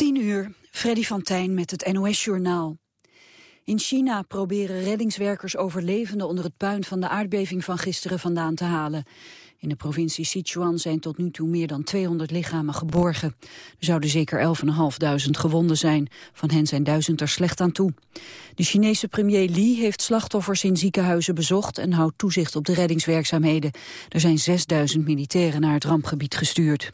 10 uur, Freddy van Tijn met het NOS-journaal. In China proberen reddingswerkers overlevenden onder het puin van de aardbeving van gisteren vandaan te halen. In de provincie Sichuan zijn tot nu toe meer dan 200 lichamen geborgen. Er zouden zeker 11.500 gewonden zijn. Van hen zijn duizend er slecht aan toe. De Chinese premier Li heeft slachtoffers in ziekenhuizen bezocht... en houdt toezicht op de reddingswerkzaamheden. Er zijn 6.000 militairen naar het rampgebied gestuurd.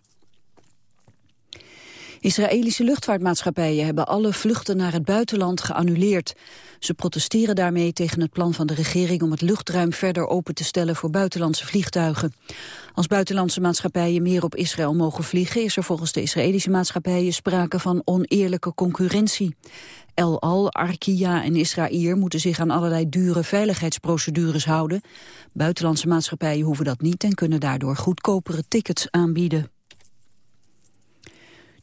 Israëlische luchtvaartmaatschappijen hebben alle vluchten naar het buitenland geannuleerd. Ze protesteren daarmee tegen het plan van de regering om het luchtruim verder open te stellen voor buitenlandse vliegtuigen. Als buitenlandse maatschappijen meer op Israël mogen vliegen is er volgens de Israëlische maatschappijen sprake van oneerlijke concurrentie. El Al, Arkia en Israël moeten zich aan allerlei dure veiligheidsprocedures houden. Buitenlandse maatschappijen hoeven dat niet en kunnen daardoor goedkopere tickets aanbieden.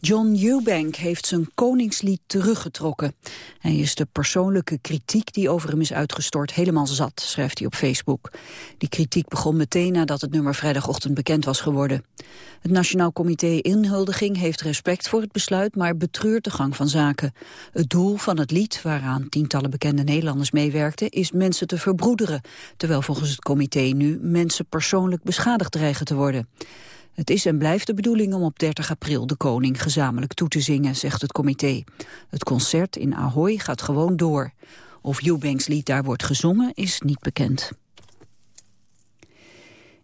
John Eubank heeft zijn koningslied teruggetrokken. Hij is de persoonlijke kritiek die over hem is uitgestort helemaal zat, schrijft hij op Facebook. Die kritiek begon meteen nadat het nummer vrijdagochtend bekend was geworden. Het Nationaal Comité Inhuldiging heeft respect voor het besluit, maar betreurt de gang van zaken. Het doel van het lied, waaraan tientallen bekende Nederlanders meewerkten, is mensen te verbroederen, terwijl volgens het comité nu mensen persoonlijk beschadigd dreigen te worden. Het is en blijft de bedoeling om op 30 april de koning gezamenlijk toe te zingen, zegt het comité. Het concert in Ahoy gaat gewoon door. Of Eubanks lied daar wordt gezongen is niet bekend.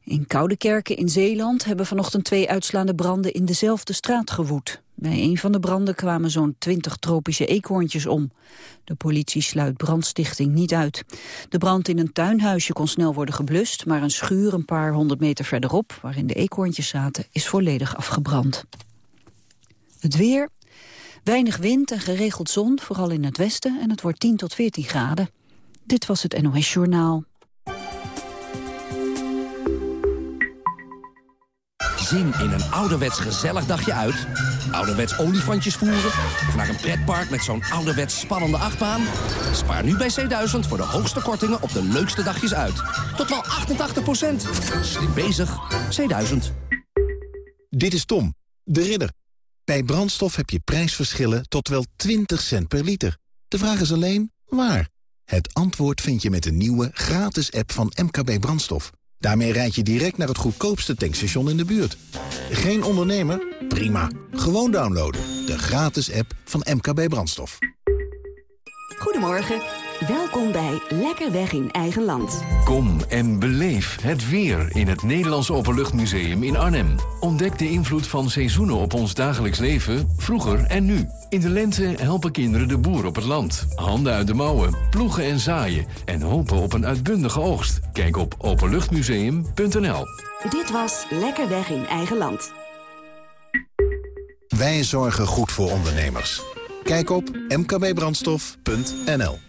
In Koudekerken in Zeeland hebben vanochtend twee uitslaande branden in dezelfde straat gewoed. Bij een van de branden kwamen zo'n twintig tropische eekhoorntjes om. De politie sluit brandstichting niet uit. De brand in een tuinhuisje kon snel worden geblust... maar een schuur een paar honderd meter verderop, waarin de eekhoorntjes zaten... is volledig afgebrand. Het weer, weinig wind en geregeld zon, vooral in het westen... en het wordt 10 tot 14 graden. Dit was het NOS Journaal. Zin in een ouderwets gezellig dagje uit? Ouderwets olifantjes voeren? Of naar een pretpark met zo'n ouderwets spannende achtbaan? Spaar nu bij C1000 voor de hoogste kortingen op de leukste dagjes uit. Tot wel 88% Slim bezig. C1000. Dit is Tom, de ridder. Bij brandstof heb je prijsverschillen tot wel 20 cent per liter. De vraag is alleen, waar? Het antwoord vind je met de nieuwe gratis app van MKB Brandstof. Daarmee rijd je direct naar het goedkoopste tankstation in de buurt. Geen ondernemer? Prima. Gewoon downloaden. De gratis app van MKB Brandstof. Goedemorgen. Welkom bij Lekker Weg in Eigen Land. Kom en beleef het weer in het Nederlands Openluchtmuseum in Arnhem. Ontdek de invloed van seizoenen op ons dagelijks leven, vroeger en nu. In de lente helpen kinderen de boer op het land. Handen uit de mouwen, ploegen en zaaien... en hopen op een uitbundige oogst. Kijk op openluchtmuseum.nl. Dit was Lekker Weg in Eigen Land. Wij zorgen goed voor ondernemers. Kijk op mkbbrandstof.nl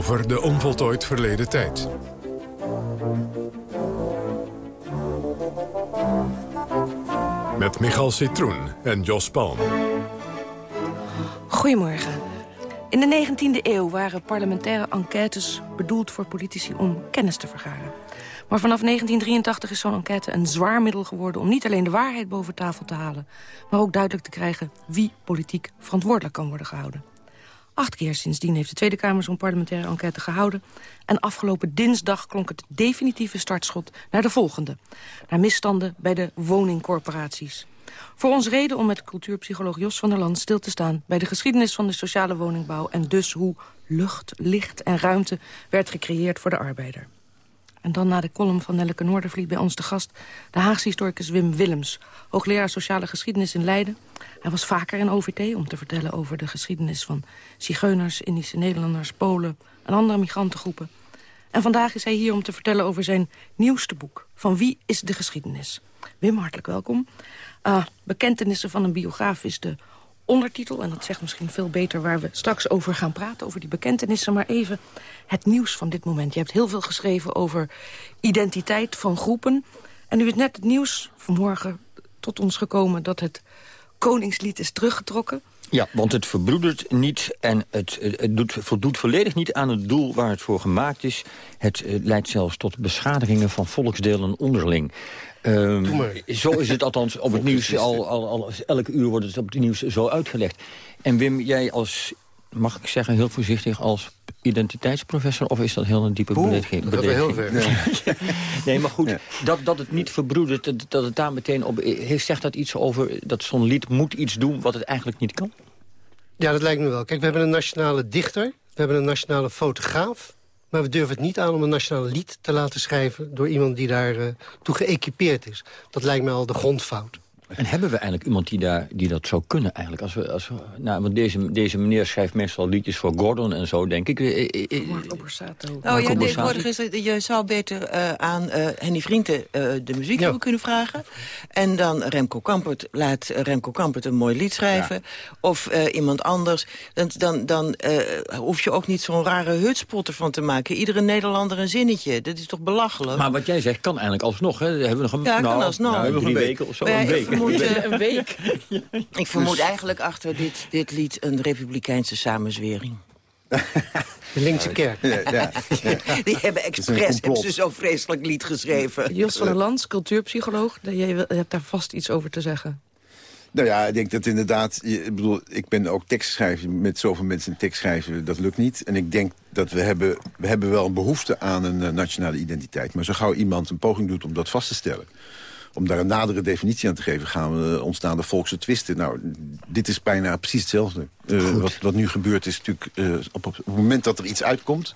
Over de onvoltooid verleden tijd. Met Michal Citroen en Jos Palm. Goedemorgen. In de 19e eeuw waren parlementaire enquêtes bedoeld voor politici om kennis te vergaren. Maar vanaf 1983 is zo'n enquête een zwaar middel geworden... om niet alleen de waarheid boven tafel te halen... maar ook duidelijk te krijgen wie politiek verantwoordelijk kan worden gehouden. Acht keer sindsdien heeft de Tweede Kamer zo'n parlementaire enquête gehouden. En afgelopen dinsdag klonk het definitieve startschot naar de volgende. Naar misstanden bij de woningcorporaties. Voor ons reden om met cultuurpsycholoog Jos van der Land stil te staan... bij de geschiedenis van de sociale woningbouw... en dus hoe lucht, licht en ruimte werd gecreëerd voor de arbeider. En dan na de column van Nelleke Noordervliet bij ons de gast... de Haagse historicus Wim Willems, hoogleraar sociale geschiedenis in Leiden. Hij was vaker in OVT om te vertellen over de geschiedenis van zigeuners, Indische Nederlanders, Polen en andere migrantengroepen. En vandaag is hij hier om te vertellen over zijn nieuwste boek. Van wie is de geschiedenis? Wim, hartelijk welkom. Uh, bekentenissen van een biograaf is de ondertitel. En dat zegt misschien veel beter waar we straks over gaan praten. Over die bekentenissen. Maar even het nieuws van dit moment. Je hebt heel veel geschreven over identiteit van groepen. En nu is net het nieuws vanmorgen tot ons gekomen... dat het Koningslied is teruggetrokken. Ja, want het verbroedert niet en het, het doet, voldoet volledig niet aan het doel waar het voor gemaakt is. Het, het leidt zelfs tot beschadigingen van volksdelen onderling. Um, zo is het althans op het nieuws, al, al, al, elke uur wordt het op het nieuws zo uitgelegd. En Wim, jij als, mag ik zeggen heel voorzichtig, als identiteitsprofessor... of is dat heel een diepe belediging? Dat heel ver. Nee, nee maar goed, dat, dat het niet verbroedert, dat het daar meteen op... Heeft, zegt dat iets over dat zo'n lied moet iets doen wat het eigenlijk niet kan? Ja, dat lijkt me wel. Kijk, we hebben een nationale dichter, we hebben een nationale fotograaf... Maar we durven het niet aan om een nationaal lied te laten schrijven... door iemand die daartoe uh, toe geëquipeerd is. Dat lijkt me al de grondfout. En hebben we eigenlijk iemand die, daar, die dat zou kunnen eigenlijk? Als we, als we, nou, want deze, deze meneer schrijft meestal liedjes voor Gordon en zo, denk ik. Marco Borsato. Nou ja, tegenwoordig is het, je zou beter uh, aan uh, Henny Vrienden uh, de muziek ja. kunnen vragen. En dan Remco Kampert, laat Remco Kampert een mooi lied schrijven. Ja. Of iemand anders. Dan, dan, dan hoef je ook niet zo'n rare hutspotter van te maken. Iedere Nederlander een zinnetje. Dat is toch belachelijk? Maar wat jij zegt kan eigenlijk alsnog. Hè? Hebben we nog een, ja, nou, kan alsnog. Nou, hebben we drie weken of zo. Een week vermoed, een week. Ik vermoed dus... eigenlijk achter dit, dit lied een republikeinse samenzwering. De linkse kerk. Ja, ja, ja. Die hebben expres hebben ze zo'n vreselijk lied geschreven. Jos van der Lans, cultuurpsycholoog. Je hebt daar vast iets over te zeggen. Nou ja, ik denk dat inderdaad... Ik bedoel, ik ben ook tekstschrijver. Met zoveel mensen tekst schrijven, dat lukt niet. En ik denk dat we hebben... We hebben wel een behoefte aan een uh, nationale identiteit. Maar zo gauw iemand een poging doet om dat vast te stellen om daar een nadere definitie aan te geven... gaan we ontstaan de volkse twisten. Nou, dit is bijna precies hetzelfde. Uh, wat, wat, nu gebeurt is natuurlijk uh, op, op, het moment dat er iets uitkomt...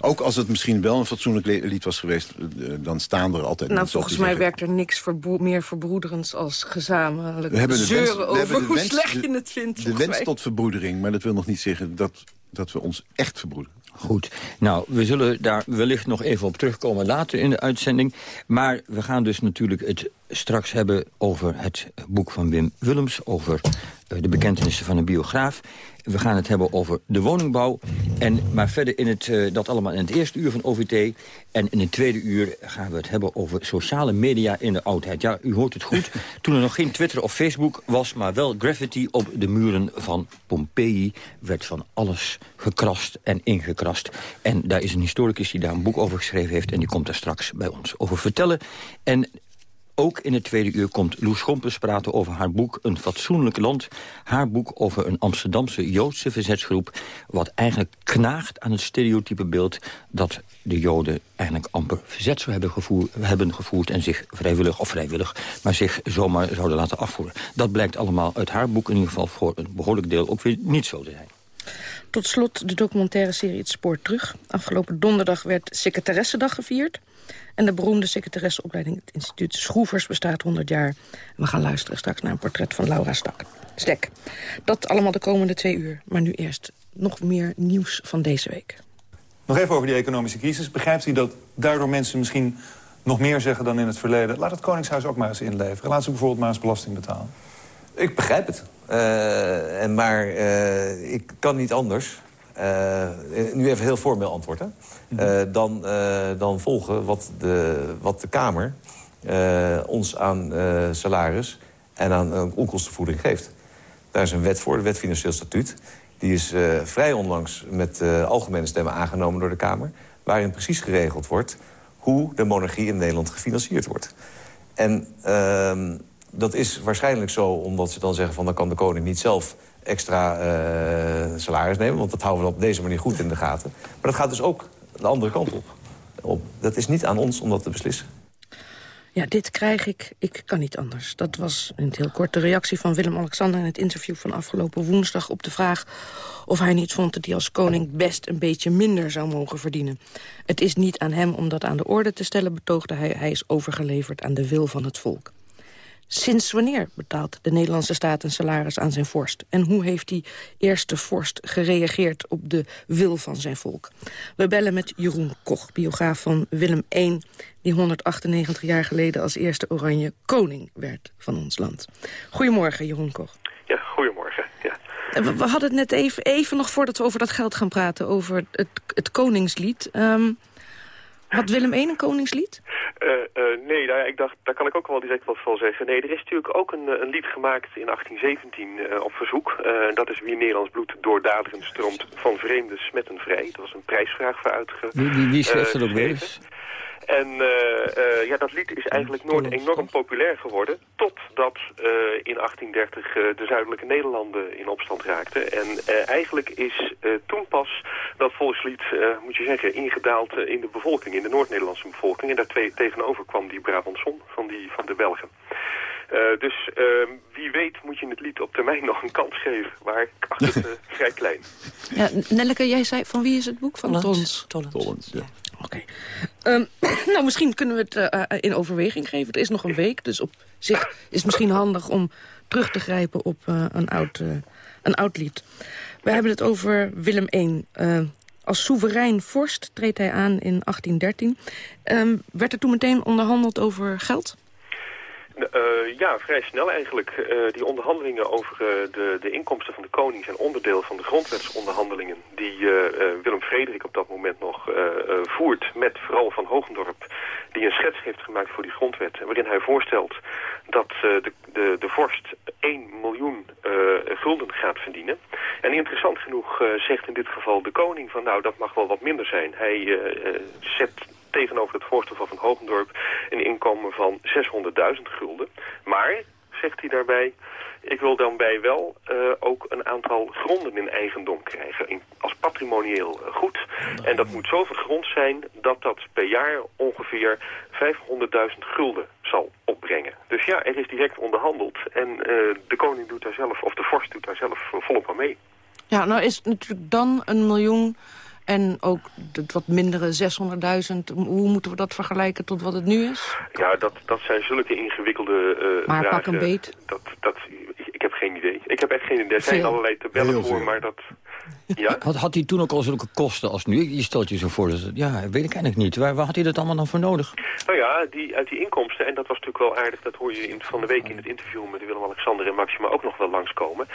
ook als het misschien wel een fatsoenlijk lied was geweest... Uh, dan staan er altijd Nou, volgens mij werkt er niks verbro meer verbroederends als gezamenlijk we hebben de zeuren wens, over hoe wens, slecht je het vindt. De, de wens tot verbroedering, maar dat wil nog niet zeggen... dat, dat we ons echt verbroederen. Goed. Nou, we zullen daar wellicht nog even op terugkomen later in de uitzending. Maar we gaan dus natuurlijk het straks hebben over het boek van Wim Willems... over uh, de bekentenissen van een biograaf. We gaan het hebben over de woningbouw. En, maar verder in het, uh, dat allemaal in het eerste uur van OVT. En in het tweede uur gaan we het hebben over sociale media in de oudheid. Ja, u hoort het goed. Toen er nog geen Twitter of Facebook was, maar wel graffiti op de muren van Pompeii... werd van alles gekrast en ingekrast. En daar is een historicus die daar een boek over geschreven heeft... en die komt er straks bij ons over vertellen. En ook in het tweede uur komt Loes Schompens praten over haar boek Een Fatsoenlijk Land. Haar boek over een Amsterdamse Joodse verzetsgroep... wat eigenlijk knaagt aan het stereotype beeld... dat de Joden eigenlijk amper verzet zou hebben, gevoer, hebben gevoerd... en zich vrijwillig, of vrijwillig, maar zich zomaar zouden laten afvoeren. Dat blijkt allemaal uit haar boek in ieder geval voor een behoorlijk deel ook weer niet zo te zijn. Tot slot de documentaire serie Het Spoor Terug. Afgelopen donderdag werd Secretaressendag gevierd... En de beroemde secretaresseopleiding, het instituut Schroevers, bestaat 100 jaar. En we gaan luisteren straks naar een portret van Laura Stak. Stek. Dat allemaal de komende twee uur. Maar nu eerst nog meer nieuws van deze week. Nog even over die economische crisis. Begrijpt u dat daardoor mensen misschien nog meer zeggen dan in het verleden... laat het Koningshuis ook maar eens inleveren. Laat ze bijvoorbeeld maar eens belasting betalen. Ik begrijp het. Uh, en maar uh, ik kan niet anders. Uh, nu even heel formeel antwoord, hè? Uh, dan, uh, dan volgen wat de, wat de Kamer ons aan salaris en aan onkostenvoeding geeft. Daar is een wet voor, de wet Financieel Statuut. Die is vrij onlangs met algemene stemmen aangenomen door de Kamer... waarin precies geregeld wordt hoe de monarchie in Nederland gefinancierd wordt. En ehm, dat is waarschijnlijk zo omdat ze dan zeggen... van dan kan de koning niet zelf extra salaris nemen. Want dat houden we op deze manier goed in de gaten. Maar dat gaat dus ook de andere kant op. op. Dat is niet aan ons om dat te beslissen. Ja, dit krijg ik, ik kan niet anders. Dat was in het heel kort de reactie van Willem-Alexander... in het interview van afgelopen woensdag op de vraag... of hij niet vond dat hij als koning best een beetje minder zou mogen verdienen. Het is niet aan hem om dat aan de orde te stellen, betoogde hij. Hij is overgeleverd aan de wil van het volk. Sinds wanneer betaalt de Nederlandse staat een salaris aan zijn vorst? En hoe heeft die eerste vorst gereageerd op de wil van zijn volk? We bellen met Jeroen Koch, biograaf van Willem I... die 198 jaar geleden als eerste oranje koning werd van ons land. Goedemorgen, Jeroen Koch. Ja, goedemorgen. Ja. We, we hadden het net even, even nog voordat we over dat geld gaan praten... over het, het Koningslied... Um, had Willem I een koningslied? Uh, uh, nee, nou ja, ik dacht, daar kan ik ook wel direct wat van zeggen. Nee, er is natuurlijk ook een, een lied gemaakt in 1817 uh, op verzoek. dat is Wie Nederlands bloed doordaderend stroomt van vreemde smetten vrij. Dat was een prijsvraag voor uitge... Wie, wie, wie schreef dat ook weer eens? En uh, ja, dat lied is eigenlijk nooit enorm populair geworden... totdat uh, in 1830 de zuidelijke Nederlanden in opstand raakten. En eigenlijk is toen pas dat volkslied, moet je zeggen, ingedaald in de bevolking... in de Noord-Nederlandse bevolking. En daar twee, tegenover kwam die Brabanson van, die, van de Belgen. Uh, dus uh, wie weet moet je het lied op termijn nog een kans geven. Maar ik acht het uh, vrij klein. Ja, Nelleke, jij zei van wie is het boek? Van. Tollens, Tollens ja. Oké. Okay. Um, nou, misschien kunnen we het uh, in overweging geven. Er is nog een week, dus op zich is het misschien handig om terug te grijpen op uh, een, oud, uh, een oud lied. We hebben het over Willem I. als soeverein vorst treedt hij aan in 1813. Um, werd er toen meteen onderhandeld over geld? Uh, ja, vrij snel eigenlijk. Uh, die onderhandelingen over uh, de, de inkomsten van de koning zijn onderdeel van de grondwetsonderhandelingen die Willem Frederik op dat moment nog voert met vooral Van Hogendorp, die een schets heeft gemaakt voor die grondwet, waarin hij voorstelt dat de, de, de vorst 1 miljoen gulden gaat verdienen. En interessant genoeg zegt in dit geval de koning van nou dat mag wel wat minder zijn. Hij zet tegenover het voorstel van Van Hogendorp een inkomen van 600.000 gulden. Maar, zegt hij daarbij, ik wil dan bij wel uh, ook een aantal gronden in eigendom krijgen in, als patrimonieel goed. En dat moet zoveel grond zijn dat dat per jaar ongeveer 500.000 gulden zal opbrengen. Dus ja, er is direct onderhandeld en uh, de koning doet daar zelf, of de vorst doet daar zelf volop aan mee. Ja, nou is natuurlijk dan een miljoen en ook het wat mindere 600.000, hoe moeten we dat vergelijken tot wat het nu is? Ja, dat, dat zijn zulke ingewikkelde uh, maar vragen. pak een beet. Dat, dat, ik heb geen idee. Ik heb echt geen idee. Er zijn allerlei tabellen voor, maar dat... Ja? Had, had hij toen ook al zulke kosten als nu? Je stelt je zo voor. Dus, ja, weet ik eigenlijk niet. Waar, waar had hij dat allemaal dan voor nodig? Nou ja, die, uit die inkomsten, en dat was natuurlijk wel aardig... dat hoor je in, van de week in het interview met Willem-Alexander en Maxima ook nog wel langskomen.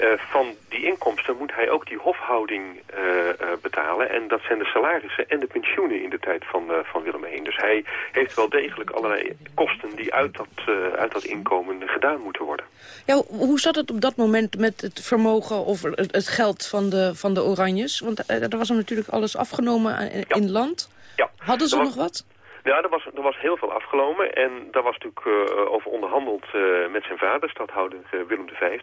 Uh, van die inkomsten moet hij ook die hofhouding uh, uh, betalen. En dat zijn de salarissen en de pensioenen in de tijd van, van Willem I. Dus hij heeft wel degelijk allerlei kosten die uit dat, uit dat inkomen gedaan moeten worden. Ja, hoe zat het op dat moment met het vermogen of het, het geld van de, van de Oranjes? Want er was hem natuurlijk alles afgenomen in, ja. in land. Ja. Hadden ze was, nog wat? Ja, er was, er was heel veel afgenomen en daar was natuurlijk uh, over onderhandeld uh, met zijn vader, stadhouder Willem V.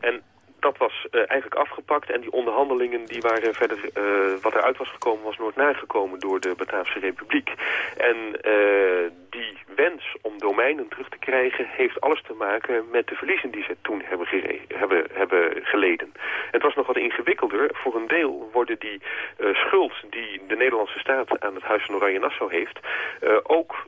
en dat was uh, eigenlijk afgepakt en die onderhandelingen die waren verder, uh, wat eruit was gekomen was nooit nagekomen door de Bataafse Republiek. En uh, die wens om domeinen terug te krijgen heeft alles te maken met de verliezen die ze toen hebben, hebben, hebben geleden. Het was nog wat ingewikkelder. Voor een deel worden die schuld die de Nederlandse staat aan het Huis van Oranje Nassau heeft ook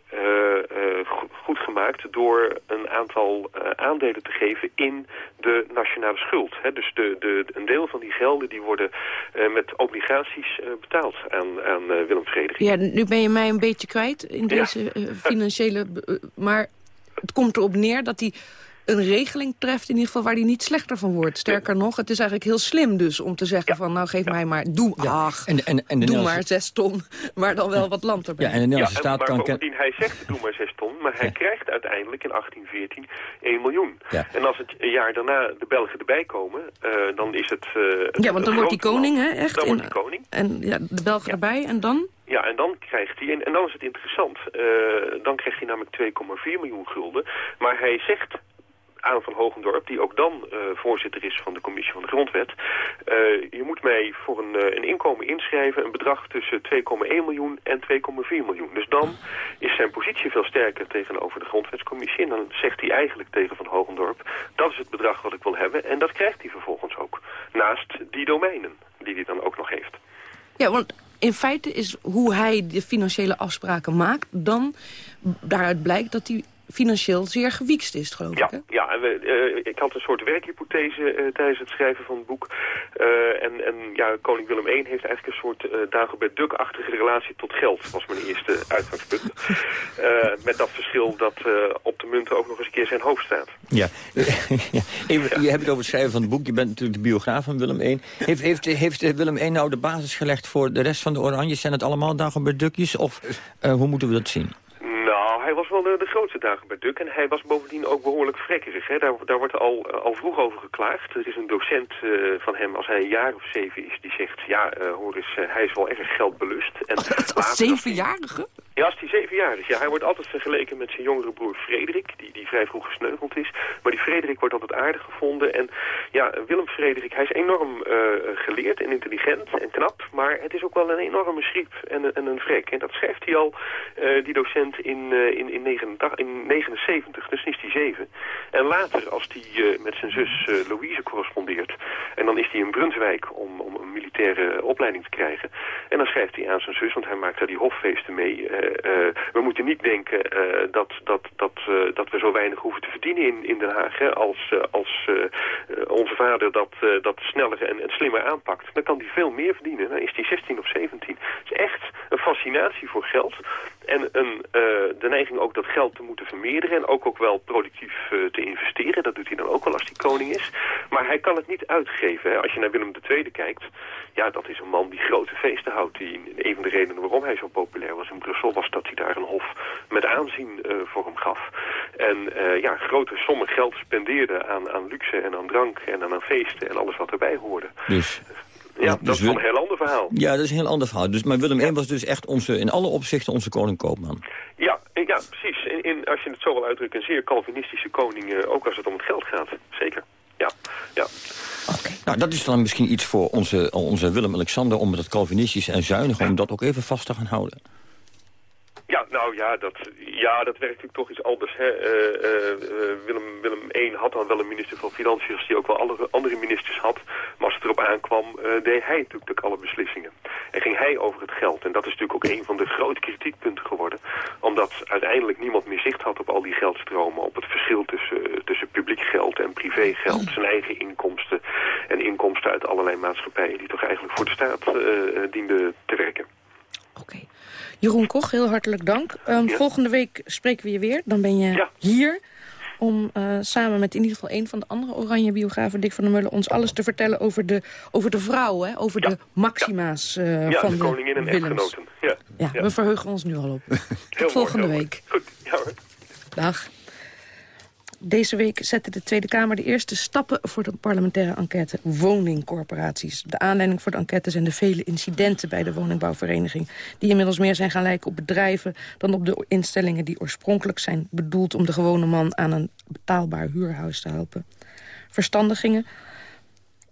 goed gemaakt door een aantal aandelen te geven in de nationale schuld. He, dus de, de, een deel van die gelden die worden uh, met obligaties uh, betaald aan, aan uh, Willem Frederik. Ja, nu ben je mij een beetje kwijt in deze ja. Financiële... maar het komt erop neer dat hij een regeling treft in ieder geval waar hij niet slechter van wordt. Sterker nog, het is eigenlijk heel slim dus om te zeggen ja. van... nou geef ja. mij maar, doe, ach, en, en, en doe maar zes ton, maar dan wel wat land erbij. Ja, en de Nederlandse staat maar kan... bovendien, hij zegt doe maar zes ton, maar hij krijgt uiteindelijk in 1814 1 miljoen. En als het een jaar daarna de Belgen erbij komen, uh, dan is het... Uh, ja, want dan wordt die koning, land. hè, echt? Dan in, wordt die koning. En ja, de Belgen erbij, en dan... Ja, en dan krijgt hij, en, en dan is het interessant, uh, dan krijgt hij namelijk 2,4 miljoen gulden. Maar hij zegt aan van Hogendorp, die ook dan uh, voorzitter is van de commissie van de grondwet. Uh, je moet mij voor een, uh, een inkomen inschrijven, een bedrag tussen 2,1 miljoen en 2,4 miljoen. Dus dan is zijn positie veel sterker tegenover de grondwetscommissie. En dan zegt hij eigenlijk tegen van Hogendorp, dat is het bedrag wat ik wil hebben. En dat krijgt hij vervolgens ook. Naast die domeinen die hij dan ook nog heeft. Ja, want in feite is hoe hij de financiële afspraken maakt... dan daaruit blijkt dat hij financieel zeer gewiekst is, geloof ja, ik. Hè? Ja, en we, uh, ik had een soort werkhypothese uh, tijdens het schrijven van het boek. Uh, en, en ja, koning Willem I heeft eigenlijk een soort uh, Dagobert Duck-achtige relatie tot geld. was mijn eerste uitgangspunt. met dat verschil dat op de munten ook nog eens een keer zijn hoofd staat. Ja, Even, je hebt het over het schrijven van het boek. Je bent natuurlijk de biograaf van Willem I. Heeft, heeft, heeft Willem I nou de basis gelegd voor de rest van de Oranjes? Zijn het allemaal Dagobert Duckjes? Of hoe moeten we dat zien? Nou, hij was wel de, de grootste dagen bij Duk. En hij was bovendien ook behoorlijk vrekkerig. Hè. Daar, daar wordt al, al vroeg over geklaagd. Er is een docent uh, van hem, als hij een jaar of zeven is, die zegt... ja, uh, hoor eens, hij is wel erg geldbelust. En als zevenjarige? Ja, als hij zeven jaar is. Ja, hij wordt altijd vergeleken met zijn jongere broer Frederik, die, die vrij vroeg gesneuveld is. Maar die Frederik wordt altijd aardig gevonden. En ja, Willem Frederik, hij is enorm uh, geleerd en intelligent en knap. Maar het is ook wel een enorme schriep en, en een vrek. En dat schrijft hij al, uh, die docent, in, uh, in, in, 89, in 79. Dus is hij zeven. En later, als hij met zijn zus Louise correspondeert... en dan is hij in Brunswijk om, om een militaire opleiding te krijgen... en dan schrijft hij aan zijn zus, want hij maakt daar die hoffeesten mee... Uh, we moeten niet denken dat, dat, dat, dat we zo weinig hoeven te verdienen in, in Den Haag. Hè, als als onze vader dat, dat sneller en, en, slimmer aanpakt. Dan kan hij veel meer verdienen. Dan is hij 16 of 17. Het is echt een fascinatie voor geld. En een, de neiging ook dat geld te moeten vermeerderen. En ook, ook wel productief te investeren. Dat doet hij dan ook wel als hij koning is. Maar hij kan het niet uitgeven. Hè. Als je naar Willem II kijkt. Ja, dat is een man die grote feesten houdt. Die, een van de redenen waarom hij zo populair was in Brussel was dat hij daar een hof met aanzien uh, voor hem gaf. En uh, ja, grote sommen geld spendeerde aan, aan luxe en aan drank en aan, aan feesten en alles wat erbij hoorde. Dus... Ja, dus dat is wel een heel ander verhaal. Ja, dat is een heel ander verhaal. Dus, maar Willem I was dus echt onze, in alle opzichten onze koning koopman. Ja, ja precies. In, in, als je het zo wil uitdrukken, een zeer Calvinistische koning, uh, ook als het om het geld gaat. Zeker. Ja, ja. Nou, dat is dan misschien iets voor onze, onze Willem-Alexander... om dat Calvinistische en zuinige, om dat ook even vast te gaan houden. Ja, nou ja, dat, ja, dat werkt natuurlijk toch iets anders. Hè. Uh, uh, Willem, Willem I had dan wel een minister van Financiën... die ook wel andere, andere ministers had. Maar als het erop aankwam, deed hij natuurlijk alle beslissingen. En ging hij over het geld. En dat is natuurlijk ook een van de grote kritiekpunten geworden. Omdat uiteindelijk niemand meer zicht had op al die geldstromen. Op het verschil tussen, tussen publiek geld en privégeld. Zijn eigen inkomsten en inkomsten uit allerlei maatschappijen... die toch eigenlijk voor de staat dienden te werken. Oké. Jeroen Koch, heel hartelijk dank. Um, ja. Volgende week spreken we je weer. Dan ben je ja. hier om uh, samen met in ieder geval een van de andere oranje biografen... Dick van der Mullen, ons alles te vertellen over de, over de vrouw, hè? over ja. de maxima's uh, ja, van de, de koningin en Willems. echtgenoten. Ja. Ja, we verheugen ons nu al op. Tot volgende mooi, week. Goed, ja hoor. Dag. Deze week zette de Tweede Kamer de eerste stappen voor de parlementaire enquête woningcorporaties. De aanleiding voor de enquête zijn de vele incidenten bij de woningbouwvereniging... die inmiddels meer zijn gaan lijken op bedrijven dan op de instellingen die oorspronkelijk zijn bedoeld om de gewone man aan een betaalbaar huurhuis te helpen. Verstandigingen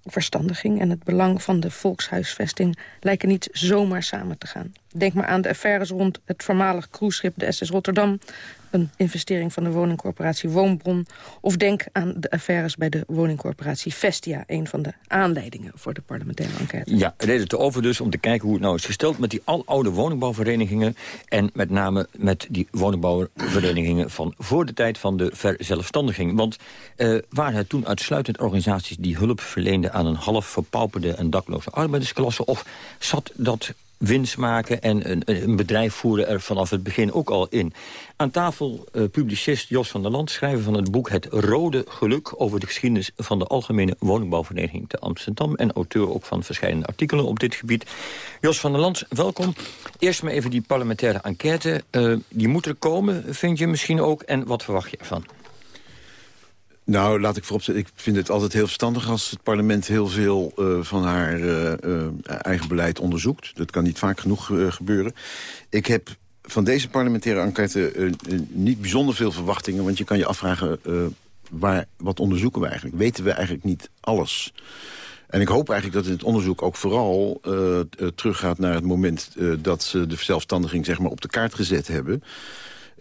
verstandiging en het belang van de volkshuisvesting lijken niet zomaar samen te gaan. Denk maar aan de affaires rond het voormalig cruiseschip de SS Rotterdam... een investering van de woningcorporatie Woonbron... of denk aan de affaires bij de woningcorporatie Vestia... een van de aanleidingen voor de parlementaire enquête. Ja, reden te over dus om te kijken hoe het nou is gesteld... met die aloude woningbouwverenigingen... en met name met die woningbouwverenigingen van voor de tijd van de verzelfstandiging. Want uh, waren het toen uitsluitend organisaties die hulp verleenden... aan een half verpauperde en dakloze arbeidersklasse... of zat dat winst maken en een, een, bedrijf voeren er vanaf het begin ook al in. Aan tafel uh, publicist Jos van der Land, schrijver van het boek Het Rode Geluk... over de geschiedenis van de Algemene Woningbouwvereniging te Amsterdam... en auteur ook van verschillende artikelen op dit gebied. Jos van der Land, welkom. Eerst maar even die parlementaire enquête. Uh, die moet er komen, vind je misschien ook, en wat verwacht je ervan? Nou, laat ik vooropzetten. Ik vind het altijd heel verstandig als het parlement heel veel uh, van haar uh, uh, eigen beleid onderzoekt. Dat kan niet vaak genoeg gebeuren. Ik heb van deze parlementaire enquête niet bijzonder veel verwachtingen. Want je kan je afvragen, waar, wat onderzoeken we eigenlijk? Weten we eigenlijk niet alles? En ik hoop eigenlijk dat in het onderzoek ook vooral teruggaat naar het moment... dat ze de verzelfstandiging zeg maar, op de kaart gezet hebben...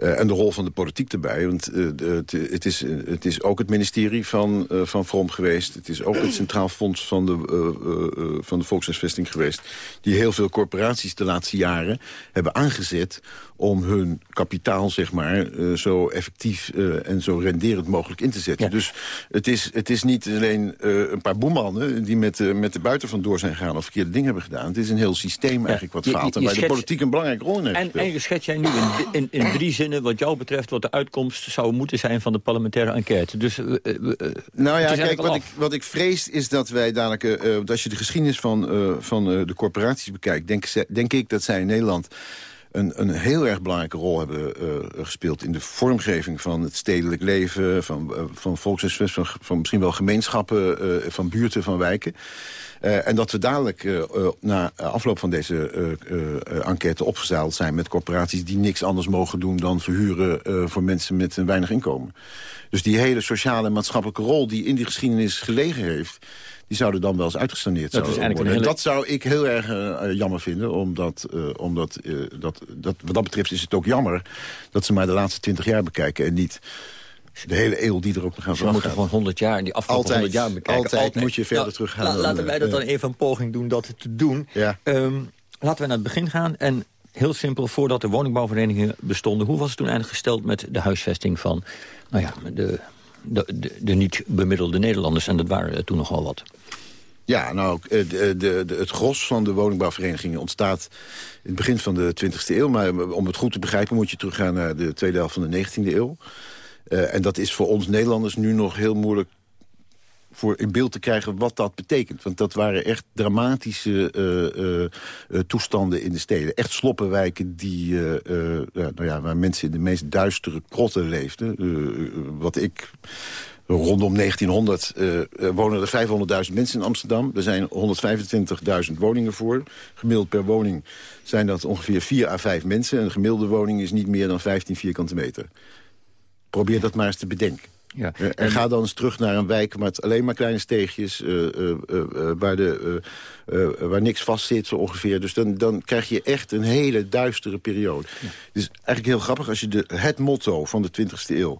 Uh, en de rol van de politiek erbij. Want de, de, het, is, het is ook het ministerie van, uh, van Vrom geweest. Het is ook het Centraal Fonds van de, van de Volkshuisvesting geweest. Die heel veel corporaties de laatste jaren hebben aangezet om hun kapitaal zeg maar, uh, zo effectief uh, en zo renderend mogelijk in te zetten. Ja. Dus het is, het is niet alleen uh, een paar boemannen die met, met de buiten vandoor zijn gegaan... of verkeerde dingen hebben gedaan. Het is een heel systeem ja. eigenlijk wat faalt. En waar de politiek een belangrijke rol in heeft. En, en je schet jij nu in, in, in, drie zinnen wat jou betreft... wat de uitkomst zou moeten zijn van de parlementaire enquête. Dus, nou ja, kijk, wat ik, wat ik vrees is dat wij dadelijk... als je de geschiedenis van, van de corporaties bekijkt... Denk, denk ik dat zij in Nederland een, een heel erg belangrijke rol hebben uh, gespeeld... in de vormgeving van het stedelijk leven, van, uh, van volkshuisvesting... Van, van misschien wel gemeenschappen, van buurten, van wijken. en dat we dadelijk na afloop van deze enquête opgezeild zijn... met corporaties die niks anders mogen doen dan verhuren... voor mensen met een weinig inkomen. Dus die hele sociale en maatschappelijke rol die in die geschiedenis gelegen heeft die zouden dan wel eens uitgestaneerd dat zouden worden. Hele... En dat zou ik heel erg uh, jammer vinden, omdat, uh, omdat uh, dat, dat, wat dat betreft is het ook jammer... dat ze maar de laatste twintig jaar bekijken en niet de hele eeuw die er ook nog gaan We moeten gewoon 100 jaar, die afgelopen altijd, 100 jaar bekijken. Altijd, altijd. moet je verder nou, terug gaan. La, laten wij dat dan even een poging doen dat te doen. Ja. Um, laten we naar het begin gaan. En heel simpel, voordat de woningbouwverenigingen bestonden... hoe was het toen eigenlijk gesteld met de huisvesting van nou ja, de, de, de, de niet bemiddelde Nederlanders? En dat waren toen nogal wat. Ja, nou, de, de, de, het gros van de woningbouwverenigingen ontstaat in het begin van de 20e eeuw. Maar om het goed te begrijpen moet je teruggaan naar de tweede helft van de 19e eeuw. Uh, en dat is voor ons Nederlanders nu nog heel moeilijk voor in beeld te krijgen wat dat betekent. Want dat waren echt dramatische uh, toestanden in de steden. Echt sloppenwijken die, nou ja, waar mensen in de meest duistere krotten leefden. wat ik Rondom 1900 uh, wonen er 500.000 mensen in Amsterdam. Er zijn 125.000 woningen voor. Gemiddeld per woning zijn dat ongeveer 4 à 5 mensen. Een gemiddelde woning is niet meer dan 15 vierkante meter. Probeer dat maar eens te bedenken. Ja. Uh, en ga dan eens terug naar een wijk met alleen maar kleine steegjes... Uh, uh, waar, de, waar niks vast zit zo ongeveer. Dus dan, dan krijg je echt een hele duistere periode. Ja. Het is eigenlijk heel grappig als je de, het motto van de 20e eeuw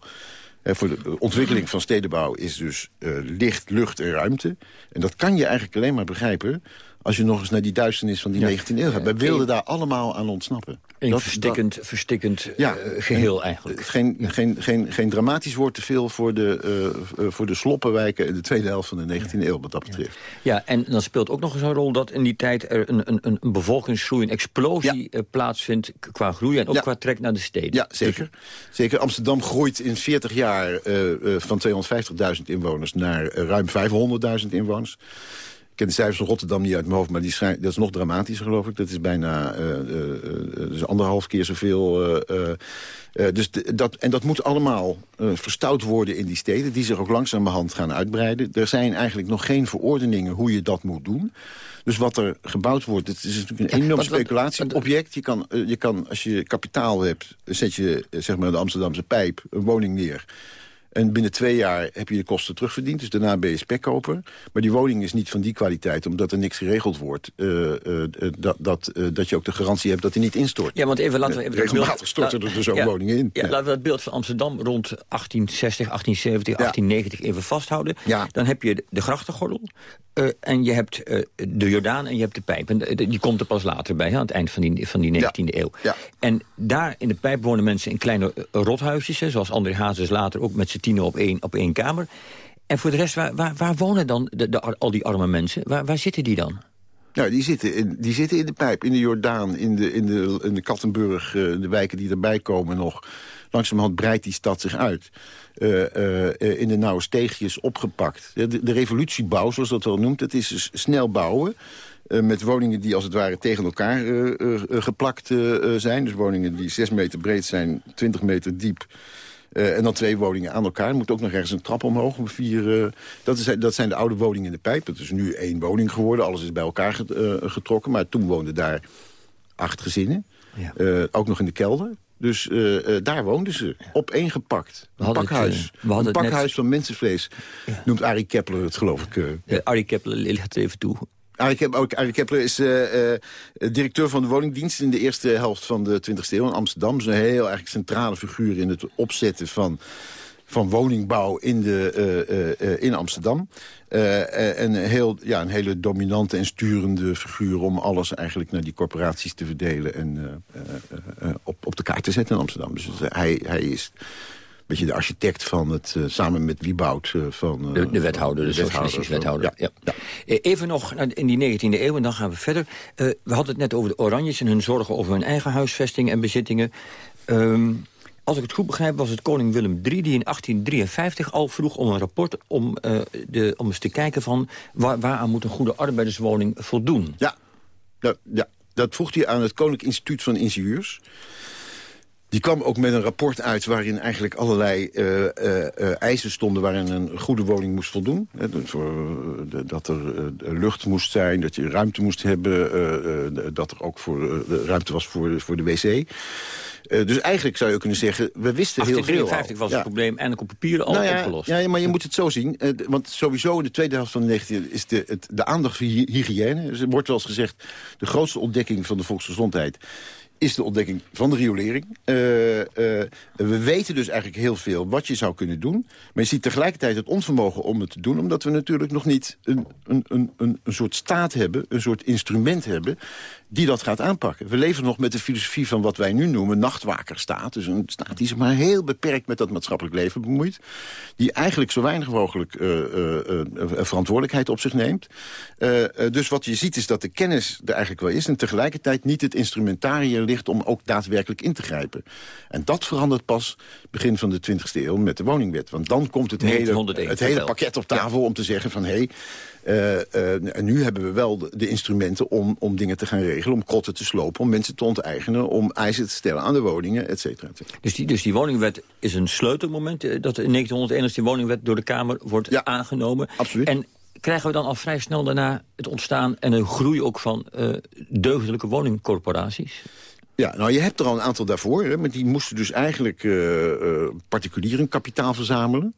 voor de ontwikkeling van stedenbouw is dus uh, licht, lucht en ruimte. En dat kan je eigenlijk alleen maar begrijpen... als je nog eens naar die duisternis van die ja. 19e eeuw gaat. Wij wilden daar allemaal aan ontsnappen. Een verstikkend, dat, verstikkend ja, uh, geheel eigenlijk. Geen, ja. geen, geen, geen dramatisch woord te veel voor de, uh, voor de sloppenwijken... in de tweede helft van de 19e eeuw, wat dat betreft. Ja, en dan speelt ook nog eens een rol dat in die tijd... er een, een, een bevolkingsgroei, een explosie plaatsvindt... qua groei en ook qua trek naar de steden. Ja, zeker. zeker. Amsterdam groeit in 40 jaar van 250.000 inwoners... naar ruim 500.000 inwoners. Ik ken de cijfers van Rotterdam niet uit mijn hoofd, maar die schijn, dat is nog dramatischer, geloof ik. Dat is bijna uh, uh, dus anderhalf keer zoveel. Uh, dus dat, en dat moet allemaal verstout worden in die steden... die zich ook langzamerhand gaan uitbreiden. Er zijn eigenlijk nog geen verordeningen hoe je dat moet doen. Dus wat er gebouwd wordt, het is natuurlijk een enorm speculatieobject. Je kan, je kan, als je kapitaal hebt, zet je zeg maar de Amsterdamse pijp, een woning neer... En binnen twee jaar heb je de kosten terugverdiend. Dus daarna ben je spekkoper. Maar die woning is niet van die kwaliteit, omdat er niks geregeld wordt. Uh, uh, dat, dat, uh, dat je ook de garantie hebt dat hij niet instort. Ja, want even laten we even... Regelmatig beeld, storten er dus ook ja, woningen in. Ja, ja, laten we het beeld van Amsterdam rond 1860, 1870, 1890 even vasthouden. Ja. Dan heb je de, de grachtengordel. En je hebt de Jordaan en je hebt de pijp. En de, de, die komt er pas later bij, hè, aan het eind van die, van die 19e ja. eeuw. Ja. En daar in de pijp wonen mensen in kleine rothuisjes... Hè, zoals André Hazes later ook met z'n op één, op één kamer. En voor de rest, waar, waar, wonen dan de, de, al die arme mensen? Waar, waar zitten die dan? Nou, die zitten, in, die zitten in de pijp, in de Jordaan, in de, in de, in de Kattenburg... de wijken die erbij komen nog. Langzamerhand breidt die stad zich uit. Uh, uh, in de nauwe steegjes opgepakt. De, de, revolutiebouw, zoals dat wel noemt, het is snel bouwen. Met woningen die als het ware tegen elkaar geplakt zijn. Dus woningen die 6 meter breed zijn, 20 meter diep. En dan twee woningen aan elkaar. Er moet ook nog ergens een trap omhoog. Om vier, dat, is, dat zijn de oude woningen in de pijp. Het is nu één woning geworden. Alles is bij elkaar getrokken. Maar toen woonden daar acht gezinnen. Ja. ook nog in de kelder. Dus uh, daar woonden ze, opeengepakt. Een pakhuis. Het, een pakhuis net... van mensenvlees, ja. noemt Arie Kepler het, geloof ik. Ja, Arie Kepler ligt het even toe. Arie, Kep Arie Kepler is uh, uh, directeur van de woningdienst... in de eerste helft van de 20e eeuw in Amsterdam. Is een heel eigenlijk centrale figuur in het opzetten van van woningbouw in, de, uh, in Amsterdam. En heel, ja, een hele dominante en sturende figuur... om alles eigenlijk naar die corporaties te verdelen... en op, op de kaart te zetten in Amsterdam. Dus hij, hij is beetje de architect van het... samen met Wieboud van... de, de wethouder, de, de socialistische wethouder. Ja. ja. Even nog in die 19e eeuw, en dan gaan we verder. we hadden het net over de Oranjes en hun zorgen over hun eigen huisvesting en bezittingen. Um, als ik het goed begrijp was het koning Willem III... die in 1853 al vroeg om een rapport om, uh, de, om eens te kijken van... Waar, waaraan moet een goede arbeiderswoning voldoen. Ja, ja, ja, dat vroeg hij aan het Koninklijk Instituut van Ingenieurs. Die kwam ook met een rapport uit waarin eigenlijk allerlei uh, uh, eisen stonden... waarin een goede woning moest voldoen. Hè, voor, dat er lucht moest zijn, dat je ruimte moest hebben... dat er ook voor, ruimte was voor, voor de wc. Uh, dus eigenlijk zou je kunnen zeggen, we wisten heel veel 1853 was het probleem en op papieren al nou ja, opgelost. Ja, maar je moet het zo zien. Uh, want sowieso in de tweede helft van de 19e is de, het, de aandacht voor hygiëne... Dus er wordt wel eens gezegd, de grootste ontdekking van de volksgezondheid is de ontdekking van de riolering. Uh, uh, we weten dus eigenlijk heel veel wat je zou kunnen doen. Maar je ziet tegelijkertijd het onvermogen om het te doen... omdat we natuurlijk nog niet een, een, een, een soort staat hebben... een soort instrument hebben die dat gaat aanpakken. We leven nog met de filosofie van wat wij nu noemen nachtwakerstaat. Dus een staat die zich maar heel beperkt met dat maatschappelijk leven bemoeit. Die eigenlijk zo weinig mogelijk uh, uh, uh, verantwoordelijkheid op zich neemt. dus wat je ziet is dat de kennis er eigenlijk wel is... en tegelijkertijd niet het instrumentarium ligt om ook daadwerkelijk in te grijpen. En dat verandert pas begin van de 20e eeuw met de woningwet. Want dan komt het, hele, het hele pakket op tafel om te zeggen van... hé, hey, en nu hebben we wel de, de, instrumenten om, om dingen te gaan regelen... om krotten te slopen, om mensen te onteigenen... om eisen te stellen aan de woningen, et cetera. Et cetera. Dus, die, dus die woningwet is een sleutelmoment... Eh, dat in 1901 die woningwet door de Kamer wordt ja, aangenomen. Absoluut. En krijgen we dan al vrij snel daarna het ontstaan... en een groei ook van uh, deugdelijke woningcorporaties? Ja, nou je hebt er al een aantal daarvoor. Hè, maar die moesten dus eigenlijk particulieren kapitaal verzamelen.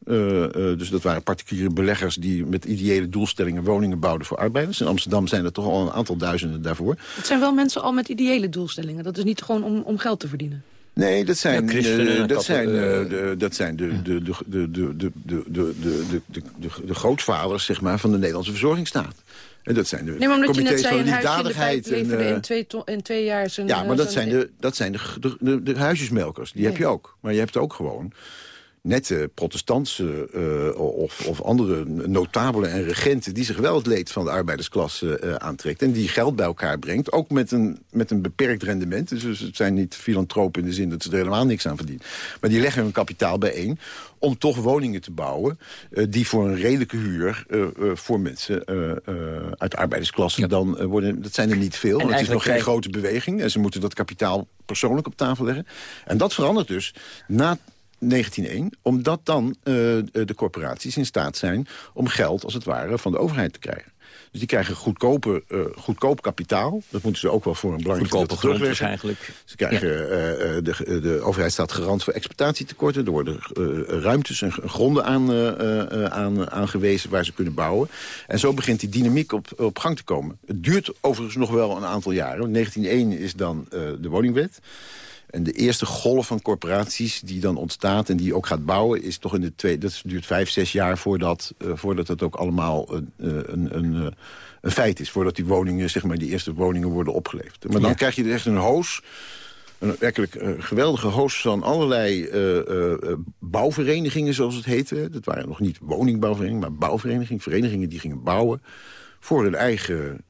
Dus dat waren particuliere beleggers die met ideële doelstellingen woningen bouwden voor arbeiders. In Amsterdam zijn er toch al een aantal duizenden daarvoor. Het zijn wel mensen al met ideële doelstellingen. Dat is niet gewoon om, om geld te verdienen. Nee, dat zijn, dat zijn, dat zijn de, de, de, de, de, de, de, de grootvaders zeg maar, van de Nederlandse verzorgingsstaat. En dat zijn de nee, maar omdat je net zei, een huisje in, uh, in, twee in twee jaar zijn... Ja, maar dat zijn, de, dat zijn de, de, de, de huisjesmelkers. Die nee. heb je ook. Maar je hebt ook gewoon nette protestantse uh, of, of andere notabelen en regenten... die zich wel het leed van de arbeidersklasse uh, aantrekt... en die geld bij elkaar brengt, ook met een, met een beperkt rendement. Dus het zijn niet filantropen in de zin dat ze er helemaal niks aan verdienen. Maar die leggen hun kapitaal bijeen om toch woningen te bouwen... Uh, die voor een redelijke huur voor mensen uit de arbeidersklasse ja. dan worden... Dat zijn er niet veel, het is nog geen grote beweging. En ze moeten dat kapitaal persoonlijk op tafel leggen. En dat verandert dus na 1901, omdat dan uh, de corporaties in staat zijn... om geld, als het ware, van de overheid te krijgen. Dus die krijgen goedkope, uh, goedkoop kapitaal. Dat moeten ze ook wel voor een belangrijk Goedkope grond dus eigenlijk. Ze krijgen, ja. uh, de, de overheid staat garant voor exploitatietekorten. Er worden ruimtes en gronden aan, aan, aangewezen waar ze kunnen bouwen. En zo begint die dynamiek op, op gang te komen. Het duurt overigens nog wel een aantal jaren. 1901 is dan de woningwet. En de eerste golf van corporaties die dan ontstaat en die ook gaat bouwen... is toch in de twee, dat duurt vijf, zes jaar voordat, uh, voordat het ook allemaal uh, een, een, uh, een feit is. Voordat die woningen, zeg maar, die eerste woningen worden opgeleverd. Maar dan ja. krijg je echt een hoos een werkelijk uh, geweldige host van allerlei uh, uh, bouwverenigingen, zoals het heette. Dat waren nog niet woningbouwverenigingen, maar bouwverenigingen. Verenigingen die gingen bouwen voor hun eigen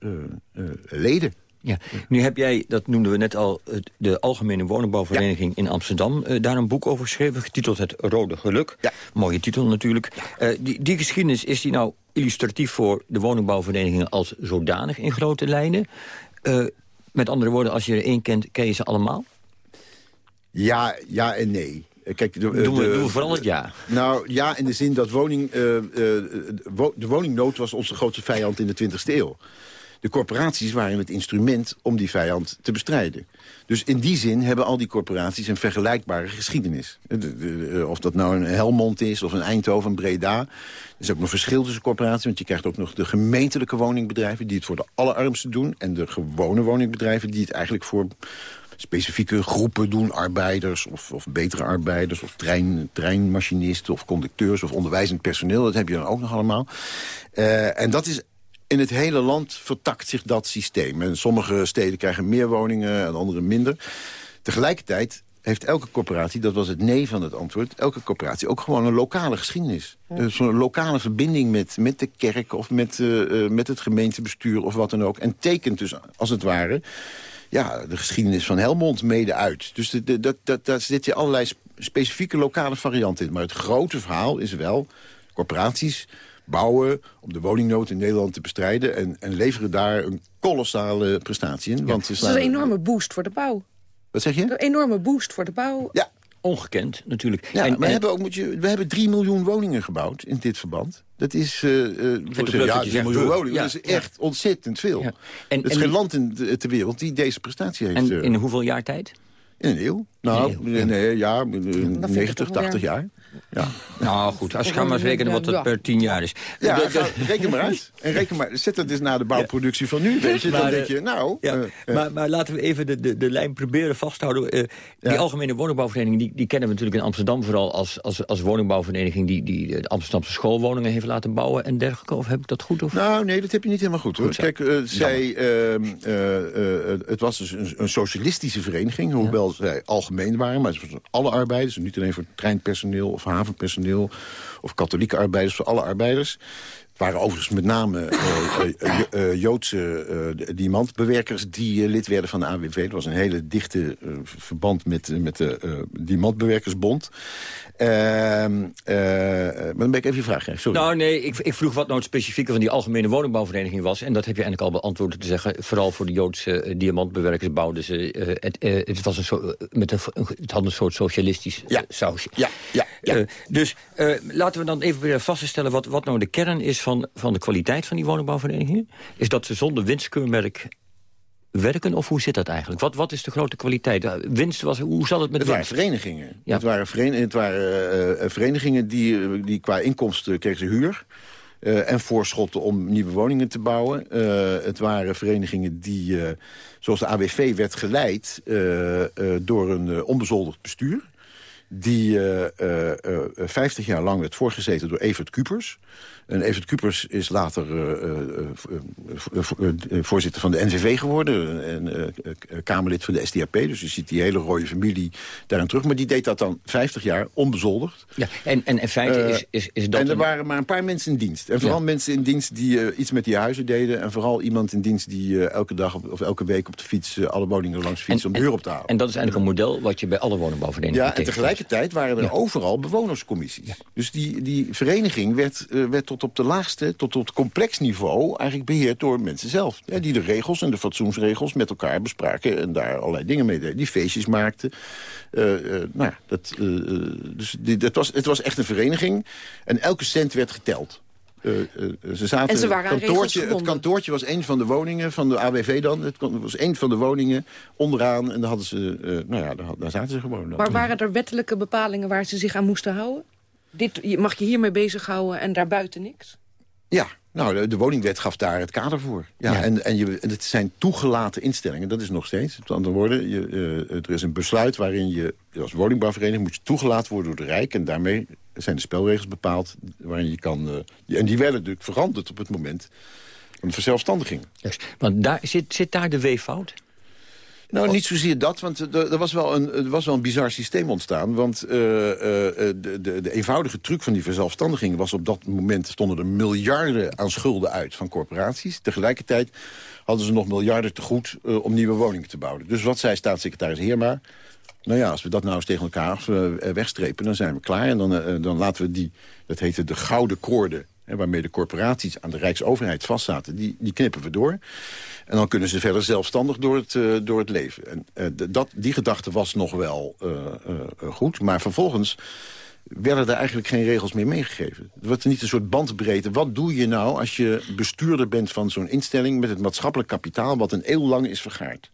leden. Ja, nu heb jij, dat noemden we net al, de Algemene Woningbouwvereniging ja. in Amsterdam... Uh, daar een boek over geschreven, getiteld Het Rode Geluk. Ja. Mooie titel natuurlijk. Ja. Uh, die, die geschiedenis, is die nou illustratief voor de woningbouwverenigingen als zodanig in grote lijnen? Uh, met andere woorden, als je er één kent, ken je ze allemaal? Ja, ja en nee. Kijk, de, doen, we, de, doen we vooral het ja. Nou, ja, in de zin dat woning, uh, uh, de woningnood was onze grootste vijand in de 20e eeuw. De corporaties waren het instrument om die vijand te bestrijden. Dus in die zin hebben al die corporaties een vergelijkbare geschiedenis. of dat nou een Helmond is, of een Eindhoven, een Breda. Er is ook nog verschil tussen corporaties, want je krijgt ook nog de gemeentelijke woningbedrijven... die het voor de allerarmsten doen, en de gewone woningbedrijven... die het eigenlijk voor specifieke groepen doen. Arbeiders of, of betere arbeiders of trein, treinmachinisten of conducteurs of onderwijzend personeel. Dat heb je dan ook nog allemaal. Uh, en dat is in het hele land vertakt zich dat systeem. En sommige steden krijgen meer woningen en andere minder. Tegelijkertijd heeft elke corporatie, dat was het nee van het antwoord... elke corporatie ook gewoon een lokale geschiedenis. Ja. Dus een lokale verbinding met, met de kerk of met, uh, met het gemeentebestuur of wat dan ook. En tekent dus, als het ware, ja, de geschiedenis van Helmond mede uit. Dus de, de, dat, dat, daar zit je allerlei specifieke lokale varianten in. Maar het grote verhaal is wel corporaties bouwen om de woningnood in Nederland te bestrijden... en, en leveren daar een kolossale prestatie in. Want het is een enorme boost voor de bouw. Wat zeg je? Een enorme boost voor de bouw. Ja, ongekend natuurlijk. Ja, en, we, hebben ook, moet je, we hebben 3 miljoen woningen gebouwd in dit verband. Dat is, uh, uh, ja, 3 miljoen woningen, ja, dat is echt ontzettend veel. Ja. En, het is geen land in de, ter wereld die deze prestatie heeft. En in hoeveel jaar tijd? In een eeuw. Nou, nee, nee, ja, 90, 80 jaar. Ja. Nou goed, als je gaat maar eens rekenen wat het per tien jaar is. Ja, reken maar uit. En reken maar, zet dat dus naar de bouwproductie van nu, weet je. Dan denk je, nou... Ja, uh, maar, maar laten we even de, de, de lijn proberen vasthouden. Uh, die algemene woningbouwvereniging, die, die kennen we natuurlijk in Amsterdam... vooral als, als, als woningbouwvereniging die, die de Amsterdamse schoolwoningen heeft laten bouwen en dergelijke. Of heb ik dat goed? Of? Nou, nee, dat heb je niet helemaal goed. hoor. Goed, Kijk, uh, zij, ehm, het was dus een, een socialistische vereniging, hoewel zij algemeen waren. Maar voor alle arbeiders, niet alleen voor treinpersoneel of havenpersoneel... of katholieke arbeiders, voor alle arbeiders. Waren overigens met name uh, uh, Joodse diamantbewerkers die lid werden van de AWV. Dat was een hele dichte verband met, met de Diamantbewerkersbond. Ehm, maar dan ben ik even je vraag. Sorry. Nou nee, ik, ik, vroeg wat nou het specifieke van die algemene woningbouwvereniging was. En dat heb je eigenlijk al beantwoord te zeggen. Vooral voor de Joodse diamantbewerkers bouwden ze... het, het, was een zo, met een, het had een soort socialistisch ja. sausje. Ja, ja, ja. dus laten we dan even weer vaststellen wat, wat nou de kern is van, van de kwaliteit van die woningbouwverenigingen? Is dat ze zonder winstkeurmerk werken? Of hoe zit dat eigenlijk? Wat, wat is de grote kwaliteit? Winst was, hoe zal het met het de waren verenigingen. Ja. Het waren, verenigingen, het waren uh, verenigingen die, die qua inkomsten kregen ze huur. Uh, en voorschotten om nieuwe woningen te bouwen. Uh, het waren verenigingen die, zoals de AWV, werd geleid door een onbezoldigd bestuur die uh, uh, 50 jaar lang werd voorgezeten door Evert Kupers. En Evert Kupers is later voorzitter van de NVV geworden. En Kamerlid van de SDAP. Dus je ziet die hele rode familie daarin terug. Maar die deed dat dan 50 jaar onbezoldigd. Ja, en, en in feite is, is, is dat... En er waren maar een paar mensen in dienst. En vooral mensen in dienst die iets met die huizen deden. En vooral iemand in dienst die elke dag of elke week op de fiets... alle woningen langs fiets om de huur op te halen. En dat is eigenlijk een model wat je bij alle woningbouwverenigingen Ja, en tegelijkertijd waren er overal bewonerscommissies. Dus die, die vereniging werd, werd tot op de laagste, tot op complex niveau... eigenlijk beheerd door mensen zelf. Hè, die de regels en de fatsoensregels met elkaar bespraken... en daar allerlei dingen mee deden. Die feestjes maakten. Uh, uh, nou ja, dat, dus die, dat was, het was echt een vereniging. En elke cent werd geteld. Ze zaten, en ze waren kantoortje, Het kantoortje was een van de woningen van de AWV dan. Het was een van de woningen onderaan. En daar, hadden ze, nou ja, daar, daar zaten ze gewoon. Dan. Maar waren er wettelijke bepalingen waar ze zich aan moesten houden? Dit, mag je hiermee bezighouden en daarbuiten niks? Ja, nou, de, de, woningwet gaf daar het kader voor. Ja, En, en, je, en het zijn toegelaten instellingen, dat is nog steeds. Met andere woorden, je, uh, er is een besluit waarin je als woningbouwvereniging... moet je toegelaten worden door de Rijk. En daarmee zijn de spelregels bepaald waarin je kan... Uh, en die werden natuurlijk veranderd op het moment van de verzelfstandiging. Juist, want daar, zit, zit daar de weeffout? Nou, niet zozeer dat, want er, was, wel een, er was wel een bizar systeem ontstaan. Want uh, uh, de, de, de, eenvoudige truc van die verzelfstandiging was op dat moment... stonden er miljarden aan schulden uit van corporaties. Tegelijkertijd hadden ze nog miljarden te goed uh, om nieuwe woningen te bouwen. Dus wat zei staatssecretaris Heerma? Nou ja, als we dat nou eens tegen elkaar wegstrepen, dan zijn we klaar. En dan, dan laten we die, dat heette de gouden koorden... Hè, waarmee de corporaties aan de Rijksoverheid vastzaten, die, die knippen we door. En dan kunnen ze verder zelfstandig door het, door het leven. En dat, die gedachte was nog wel goed. Maar vervolgens werden er eigenlijk geen regels meer meegegeven. Er wordt niet een soort bandbreedte. Wat doe je nou als je bestuurder bent van zo'n instelling... met het maatschappelijk kapitaal wat een eeuw lang is vergaard?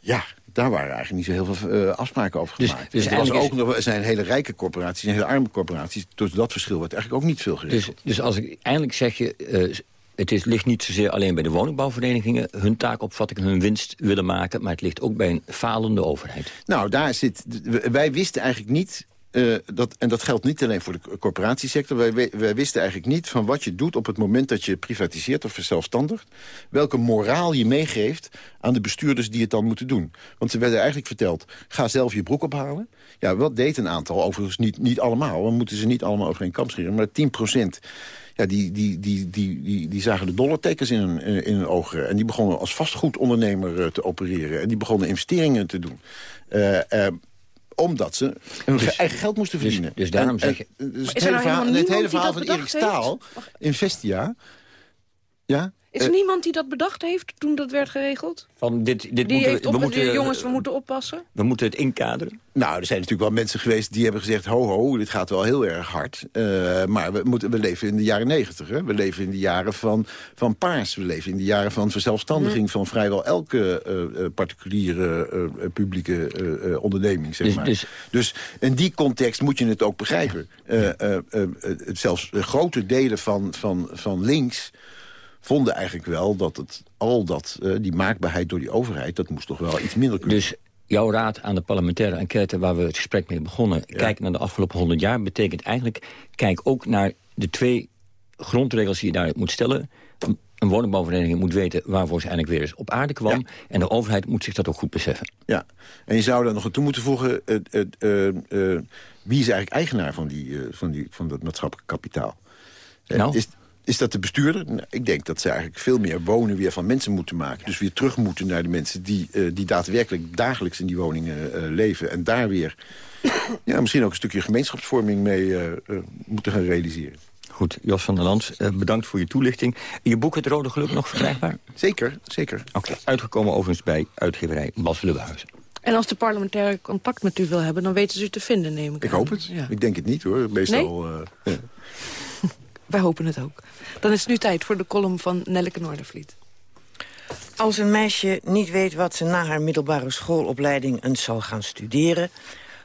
Ja, daar waren eigenlijk niet zo heel veel uh, afspraken over dus- gemaakt. dus er, was ook nog, er zijn hele rijke corporaties en hele arme corporaties. Door dat verschil wordt eigenlijk ook niet veel geregeld. Dus, dus als ik eindelijk zeg je... eh, het is, ligt niet zozeer alleen bij de woningbouwverenigingen... hun taakopvatting, hun winst willen maken... maar het ligt ook bij een falende overheid. Nou, daar zit... Wij wisten eigenlijk niet eh, dat, en dat geldt niet alleen voor de corporatiesector. Wij, wij, wisten eigenlijk niet van wat je doet op het moment dat je privatiseert of verzelfstandigt. Welke moraal je meegeeft aan de bestuurders die het dan moeten doen. Want ze werden eigenlijk verteld, ga zelf je broek ophalen. Ja, wat deed een aantal? Overigens niet, niet allemaal. We moeten ze niet allemaal over een kam scheren. Maar 10 procent ja, die, die, die, die, die, die zagen de dollartekens in hun, in hun ogen. En die begonnen als vastgoedondernemer eh, te opereren. En die begonnen investeringen te doen. Uh, omdat ze hun Dus- eigen geld moesten dus- verdienen. dus daarom En- zeg je- en- Dus het is er hele nou verhaal, het hele verhaal van Erik Staal in Vestia... Ja? Is er Eh, niemand die dat bedacht heeft toen dat werd geregeld? Van dit, dit Die moeten, heeft we, op, we moeten, jongens, we moeten oppassen? we moeten het inkaderen. Nou, er zijn natuurlijk wel mensen geweest die hebben gezegd... ho, ho, dit gaat wel heel erg hard. Eh, maar we, moeten, we leven in de jaren negentig. We leven in de jaren van, van paars. We leven in de jaren van verzelfstandiging... Van vrijwel elke eh, eh, particuliere publieke eh, eh, onderneming, zeg Dus- maar. dus- Dus in die context moet je het ook begrijpen. Eh, eh, eh, eh, zelfs grote delen van, van, van links vonden eigenlijk wel dat het, al dat, eh, die maakbaarheid door die overheid... dat moest toch wel iets minder kunnen. Dus jouw raad aan de parlementaire enquête waar we het gesprek mee begonnen... kijk naar de afgelopen 100 jaar, betekent eigenlijk... kijk ook naar de twee grondregels die je daar moet stellen. Een woningbouwvereniging moet weten waarvoor ze eigenlijk weer eens op aarde kwam. En de overheid moet zich dat ook goed beseffen. Ja, en je zou daar nog aan toe moeten voegen... eh, eh, wie is eigenlijk eigenaar van, die, van, die, van dat maatschappelijk kapitaal? Nou? Is, is dat de bestuurder? Nou, ik denk dat ze eigenlijk veel meer wonen weer van mensen moeten maken. Dus weer terug moeten naar de mensen die, eh, die daadwerkelijk dagelijks in die woningen eh, leven. En daar weer ja, misschien ook een stukje gemeenschapsvorming mee eh, eh, moeten gaan realiseren. Goed, Jos van der Lans, eh, bedankt voor je toelichting. Je boek Het Rode Geluk nog verkrijgbaar? Zeker, zeker. Oké, uitgekomen overigens bij uitgeverij Bas Lubbehuizen. En als de parlementaire contact met u wil hebben... dan weten ze u te vinden, neem ik Ik aan. hoop het. Ja. Ik denk het niet hoor. Meestal... eh, ja. Wij hopen het ook. Dan is het nu tijd voor de column van Nelleke Noordervliet. Als een meisje niet weet wat ze na haar middelbare schoolopleiding eens zal gaan studeren...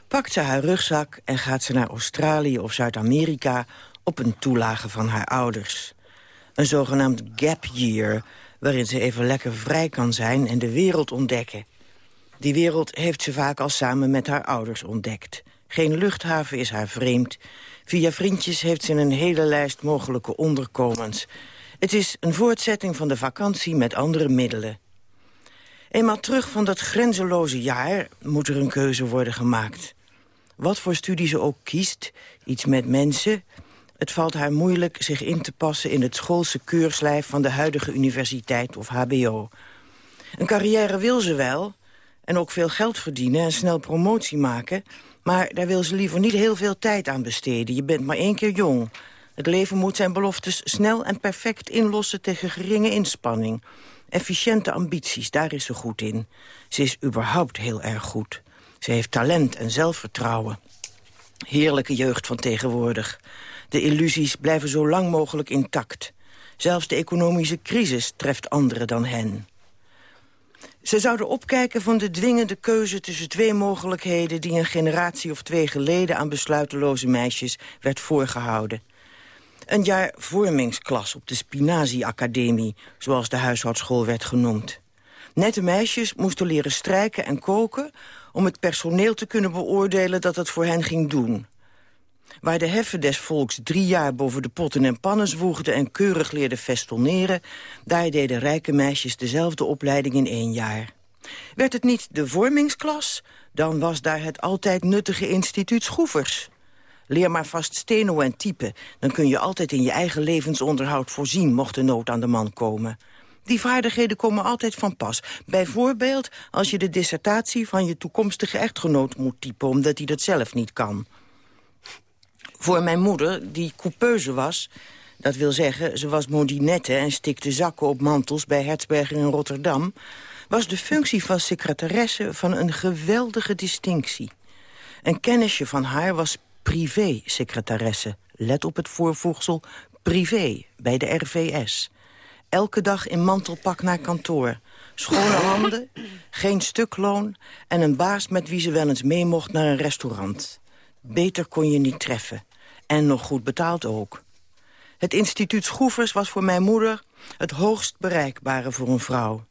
pakt ze haar rugzak en gaat ze naar Australië of Zuid-Amerika... op een toelage van haar ouders. Een zogenaamd gap year, waarin ze even lekker vrij kan zijn... en de wereld ontdekken. Die wereld heeft ze vaak al samen met haar ouders ontdekt. Geen luchthaven is haar vreemd. Via vriendjes heeft ze een hele lijst mogelijke onderkomens. Het is een voortzetting van de vakantie met andere middelen. Eenmaal terug van dat grenzeloze jaar moet er een keuze worden gemaakt. Wat voor studie ze ook kiest, iets met mensen... het valt haar moeilijk zich in te passen in het schoolse keurslijf... van de huidige universiteit of hbo. Een carrière wil ze wel, en ook veel geld verdienen en snel promotie maken... maar daar wil ze liever niet heel veel tijd aan besteden. Je bent maar één keer jong. Het leven moet zijn beloftes snel en perfect inlossen tegen geringe inspanning. Efficiënte ambities, daar is ze goed in. Ze is überhaupt heel erg goed. Ze heeft talent en zelfvertrouwen. Heerlijke jeugd van tegenwoordig. De illusies blijven zo lang mogelijk intact. Zelfs de economische crisis treft anderen dan hen. Ze zouden opkijken van de dwingende keuze tussen twee mogelijkheden... die een generatie of twee geleden aan besluiteloze meisjes werd voorgehouden. Een jaar vormingsklas op de Spinazie-academie... zoals de huishoudschool werd genoemd. Nette meisjes moesten leren strijken en koken... om het personeel te kunnen beoordelen dat het voor hen ging doen. Waar de heffen des volks drie jaar boven de potten en pannen zwoegden... en keurig leerden festoneren... daar deden rijke meisjes dezelfde opleiding in één jaar. Werd het niet de vormingsklas, dan was daar het altijd nuttige instituut Schroevers. Leer maar vast steno en typen, dan kun je altijd in je eigen levensonderhoud voorzien... mocht de nood aan de man komen. Die vaardigheden komen altijd van pas. Bijvoorbeeld als je de dissertatie van je toekomstige echtgenoot moet typen... omdat hij dat zelf niet kan. Voor mijn moeder, die coupeuse was... dat wil zeggen, ze was modinette en stikte zakken op mantels... bij Hertzberger in Rotterdam... was de functie van secretaresse van een geweldige distinctie. Een kennisje van haar was privé-secretaresse. Let op het voorvoegsel privé bij de RVS. Elke dag in mantelpak naar kantoor. Schone handen, geen stukloon... en een baas met wie ze wel eens mee mocht naar een restaurant. Beter kon je niet treffen. En nog goed betaald ook. Het instituut Schroevers was voor mijn moeder het hoogst bereikbare voor een vrouw.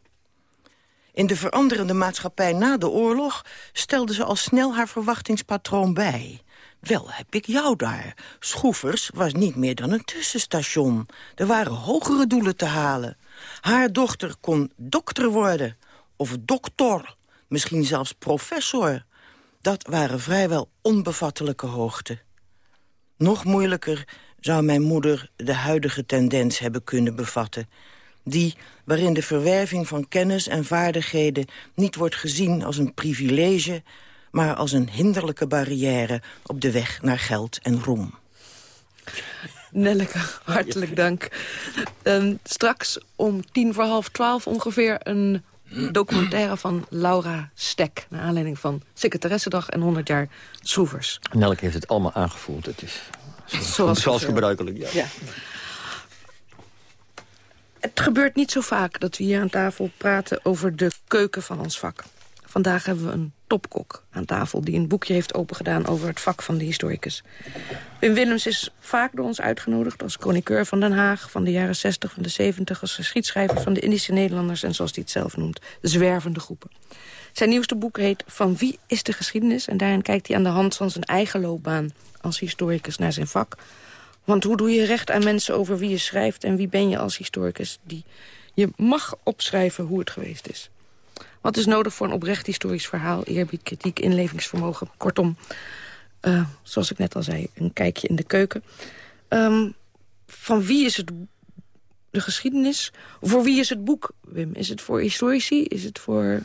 In de veranderende maatschappij na de oorlog stelde ze al snel haar verwachtingspatroon bij. Wel heb ik jou daar. Schroevers was niet meer dan een tussenstation. Er waren hogere doelen te halen. Haar dochter kon dokter worden. Of dokter. Misschien zelfs professor. Dat waren vrijwel onbevattelijke hoogten. Nog moeilijker zou mijn moeder de huidige tendens hebben kunnen bevatten. Die waarin de verwerving van kennis en vaardigheden niet wordt gezien als een privilege maar als een hinderlijke barrière op de weg naar geld en roem. Nelleke, hartelijk dank. Um, straks om tien voor half twaalf ongeveer een documentaire van Laura Stek... naar aanleiding van Secretaressendag en 100 jaar Schroevers. Nelleke heeft het allemaal aangevoeld. Het is zoals, zoals gebruikelijk, ja. ja. Het gebeurt niet zo vaak dat we hier aan tafel praten over de keuken van ons vak. Vandaag hebben we een topkok aan tafel... die een boekje heeft opengedaan over het vak van de historicus. Wim Willems is vaak door ons uitgenodigd als chroniqueur van Den Haag... van de jaren 60, van de 70, als geschiedschrijver van de Indische Nederlanders... en zoals hij het zelf noemt, de zwervende groepen. Zijn nieuwste boek heet Van wie is de geschiedenis? En daarin kijkt hij aan de hand van zijn eigen loopbaan als historicus naar zijn vak. Want hoe doe je recht aan mensen over wie je schrijft... en wie ben je als historicus die je mag opschrijven hoe het geweest is? Wat is nodig voor een oprecht historisch verhaal? Eerbied, kritiek, inlevingsvermogen. Kortom, uh, zoals ik net al zei, een kijkje in de keuken. Um, van wie is het de geschiedenis? Voor wie is het boek, Wim? Is het voor historici? Is het voor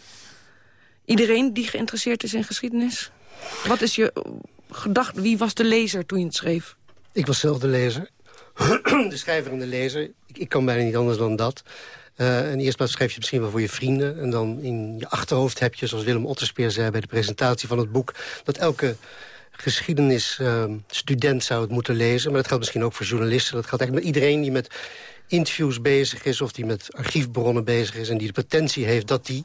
iedereen die geïnteresseerd is in geschiedenis? Wat is je gedachte? Wie was de lezer toen je het schreef? Ik was zelf de lezer. de schrijver en de lezer. Ik, ik kan bijna niet anders dan dat. Uh, in de eerste plaats schrijf je misschien wel voor je vrienden. En dan in je achterhoofd heb je, zoals Willem Otterspeer zei... bij de presentatie van het boek... dat elke geschiedenisstudent uh, zou het moeten lezen. Maar dat geldt misschien ook voor journalisten. Dat geldt eigenlijk met iedereen die met interviews bezig is... of die met archiefbronnen bezig is... en die de potentie heeft dat die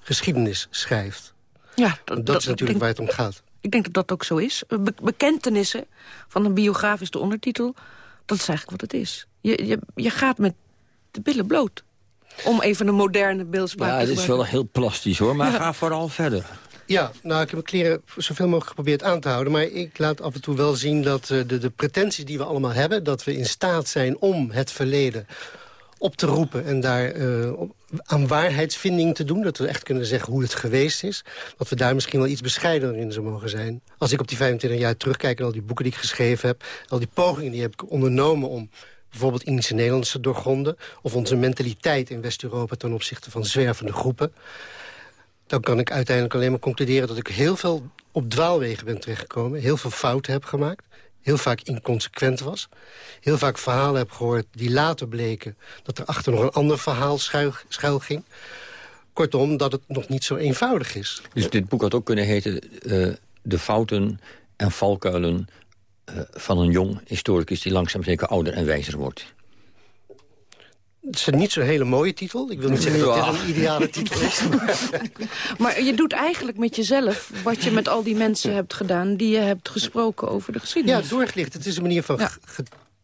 geschiedenis schrijft. Ja, dat, dat, is natuurlijk denk, waar het om gaat. Ik denk dat dat ook zo is. Be bekentenissen van een biograaf is de ondertitel. Dat is eigenlijk wat het is. Je, je, je gaat met de billen bloot. Om even een moderne beeldspraak ja, te het is wel heel plastisch hoor, maar ga vooral verder. Ja, nou, ik heb mijn kleren zoveel mogelijk geprobeerd aan te houden. Maar ik laat af en toe wel zien dat uh, de, de pretenties die we allemaal hebben... dat we in staat zijn om het verleden op te roepen en daar uh, aan waarheidsvinding te doen. Dat we echt kunnen zeggen hoe het geweest is. Dat we daar misschien wel iets bescheidener in zou mogen zijn. Als ik op die 25 jaar terugkijk en al die boeken die ik geschreven heb... al die pogingen die heb ik ondernomen om bijvoorbeeld Indische Nederlanders te doorgronden... of onze mentaliteit in West-Europa ten opzichte van zwervende groepen... dan kan ik uiteindelijk alleen maar concluderen... dat ik heel veel op dwaalwegen ben terechtgekomen. Heel veel fouten heb gemaakt. Heel vaak inconsequent was. Heel vaak verhalen heb gehoord die later bleken... dat er achter nog een ander verhaal schuil, ging. Kortom, dat het nog niet zo eenvoudig is. Dus dit boek had ook kunnen heten... Uh, de fouten en valkuilen van een jong historicus... die langzaam zeker ouder en wijzer wordt. Het is een niet zo'n hele mooie titel. Ik wil niet zeggen dat dit een ideale titel is. maar je doet eigenlijk met jezelf wat je met al die mensen hebt gedaan... die je hebt gesproken over de geschiedenis. Ja, doorgelicht. Het is een manier van ja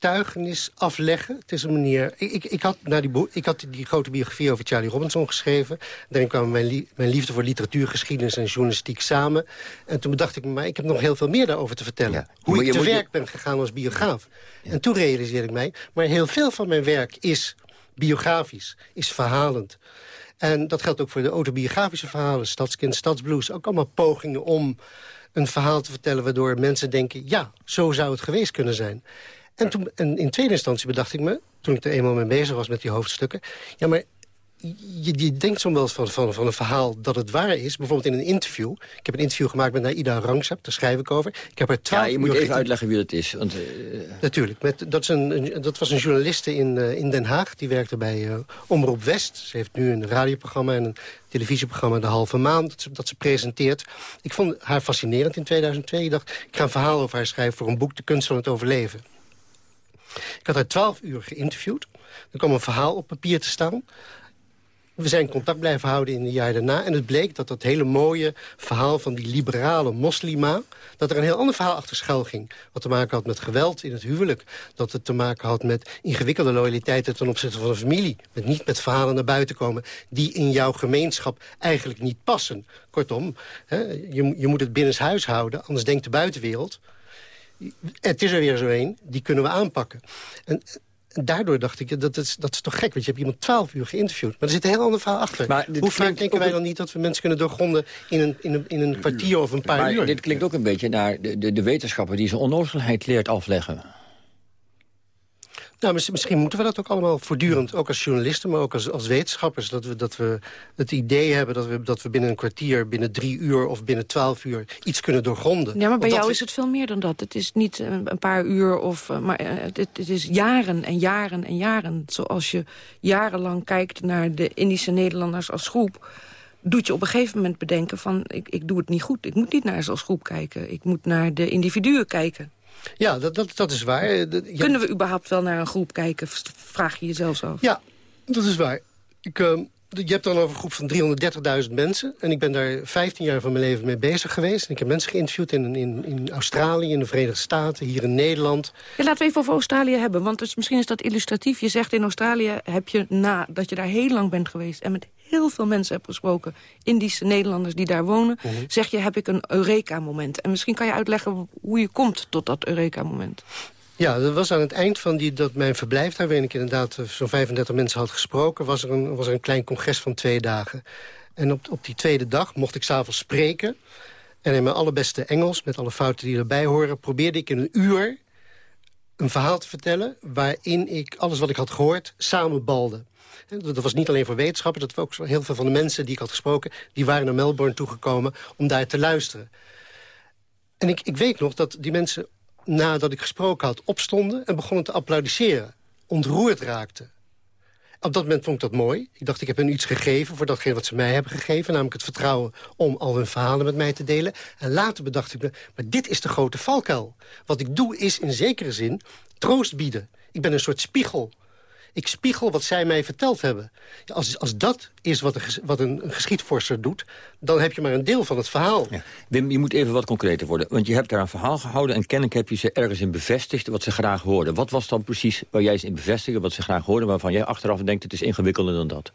getuigenis afleggen. Het is een manier... Ik, ik, ik, had, naar die, ik had die grote biografie over Charlie Robinson geschreven. Daarin kwamen mijn, mijn liefde voor literatuurgeschiedenis en journalistiek samen. En toen bedacht ik me, maar ik heb nog heel veel meer daarover te vertellen. Hoe ik te werk ben gegaan als biograaf. En toen realiseerde ik mij, maar heel veel van mijn werk is biografisch, is verhalend. En dat geldt ook voor de autobiografische verhalen, Stadskind, Stadsblues. Ook allemaal pogingen om een verhaal te vertellen... waardoor mensen denken, ja, zo zou het geweest kunnen zijn. En, toen, en in tweede instantie bedacht ik me, toen ik er eenmaal mee bezig was met die hoofdstukken... ja, maar je, je denkt soms wel van, van, van een verhaal dat het waar is. Bijvoorbeeld in een interview. Ik heb een interview gemaakt met Naida Rangzap, daar schrijf ik over. Ik heb er twaalf Ja, je moet even uitleggen wie dat is. Want, uh... Natuurlijk. Met, dat, is een, een, dat was een journaliste in, uh, in Den Haag. Die werkte bij uh, Omroep West. Ze heeft nu een radioprogramma en een televisieprogramma De Halve Maan. Dat ze, dat ze presenteert. Ik vond haar fascinerend in 2002. Ik dacht, ik ga een verhaal over haar schrijven voor een boek De Kunst van het Overleven. Ik had haar twaalf uur geïnterviewd. Er kwam een verhaal op papier te staan. We zijn contact blijven houden in de jaren daarna. En het bleek dat dat hele mooie verhaal van die liberale moslima... dat er een heel ander verhaal achter schuil ging. Wat te maken had met geweld in het huwelijk. Dat het te maken had met ingewikkelde loyaliteiten ten opzichte van de familie. Met niet met verhalen naar buiten komen die in jouw gemeenschap eigenlijk niet passen. Kortom, hè, je, je moet het binnenshuis houden, anders denkt de buitenwereld... Het is er weer zo een, die kunnen we aanpakken. En, daardoor dacht ik, dat is, dat is toch gek, want je hebt iemand twaalf uur geïnterviewd. Maar er zit een heel ander verhaal achter. Maar Hoe vaak denken wij dan niet dat we mensen kunnen doorgronden in een, in een, in een kwartier of een paar maar uur? dit klinkt ook een beetje naar de, de, de wetenschapper die zijn onnozelheid leert afleggen. Nou, misschien moeten we dat ook allemaal voortdurend, ook als journalisten, maar ook als, als wetenschappers, dat we, dat we het idee hebben dat we, dat we binnen een kwartier, binnen drie uur of binnen twaalf uur iets kunnen doorgronden. Ja, maar bij jou is het veel meer dan dat. Het is niet een paar uur, of, eh, maar het, het is jaren en jaren en jaren. Zoals je jarenlang kijkt naar de Indische Nederlanders als groep doet je op een gegeven moment bedenken van... Ik, ik doe het niet goed, ik moet niet naar ze als groep kijken. Ik moet naar de individuen kijken. Ja, dat, dat, dat is waar. Kunnen we überhaupt wel naar een groep kijken? Vraag je jezelf af. Ja, dat is waar. Ik, uh, je hebt dan over een groep van 330.000 mensen. En ik ben daar 15 jaar van mijn leven mee bezig geweest. En ik heb mensen geïnterviewd in, in, in Australië, in de Verenigde Staten, hier in Nederland. Ja, laten we even over Australië hebben. Want dus, misschien is dat illustratief. Je zegt in Australië heb je na dat je daar heel lang bent geweest... en met heel veel mensen hebt gesproken, Indische Nederlanders die daar wonen... Mhm. zeg je, heb ik een Eureka-moment. En misschien kan je uitleggen hoe je komt tot dat Eureka-moment. Ja, dat was aan het eind van die, dat mijn verblijf daar... waarin ik inderdaad eh, zo'n 35 mensen had gesproken... Was er, een, was er een klein congres van twee dagen. En op, op die tweede dag mocht ik s'avonds spreken. En in mijn allerbeste Engels, met alle fouten die erbij horen... probeerde ik in een uur een verhaal te vertellen... waarin ik alles wat ik had gehoord samenbalde. Dat was niet alleen voor wetenschappers, dat was ook heel veel van de mensen die ik had gesproken... die waren naar Melbourne toegekomen om daar te luisteren. En ik, ik weet nog dat die mensen, nadat ik gesproken had, opstonden... en begonnen te applaudisseren, ontroerd raakten. Op dat moment vond ik dat mooi. Ik dacht, ik heb hen iets gegeven voor datgene wat ze mij hebben gegeven. Namelijk het vertrouwen om al hun verhalen met mij te delen. En later bedacht ik me, maar dit is de grote valkuil. Wat ik doe is in zekere zin troost bieden. Ik ben een soort spiegel ik spiegel wat zij mij verteld hebben. Als, als dat is wat, een, wat een, geschiedvorster doet... dan heb je maar een deel van het verhaal. Wim, je moet even wat concreter worden. Want je hebt daar een verhaal gehouden... en kennelijk heb je ze ergens in bevestigd wat ze graag hoorden. Wat was dan precies waar jij ze in bevestigde... wat ze graag hoorden, waarvan jij achteraf denkt... het is ingewikkelder dan dat?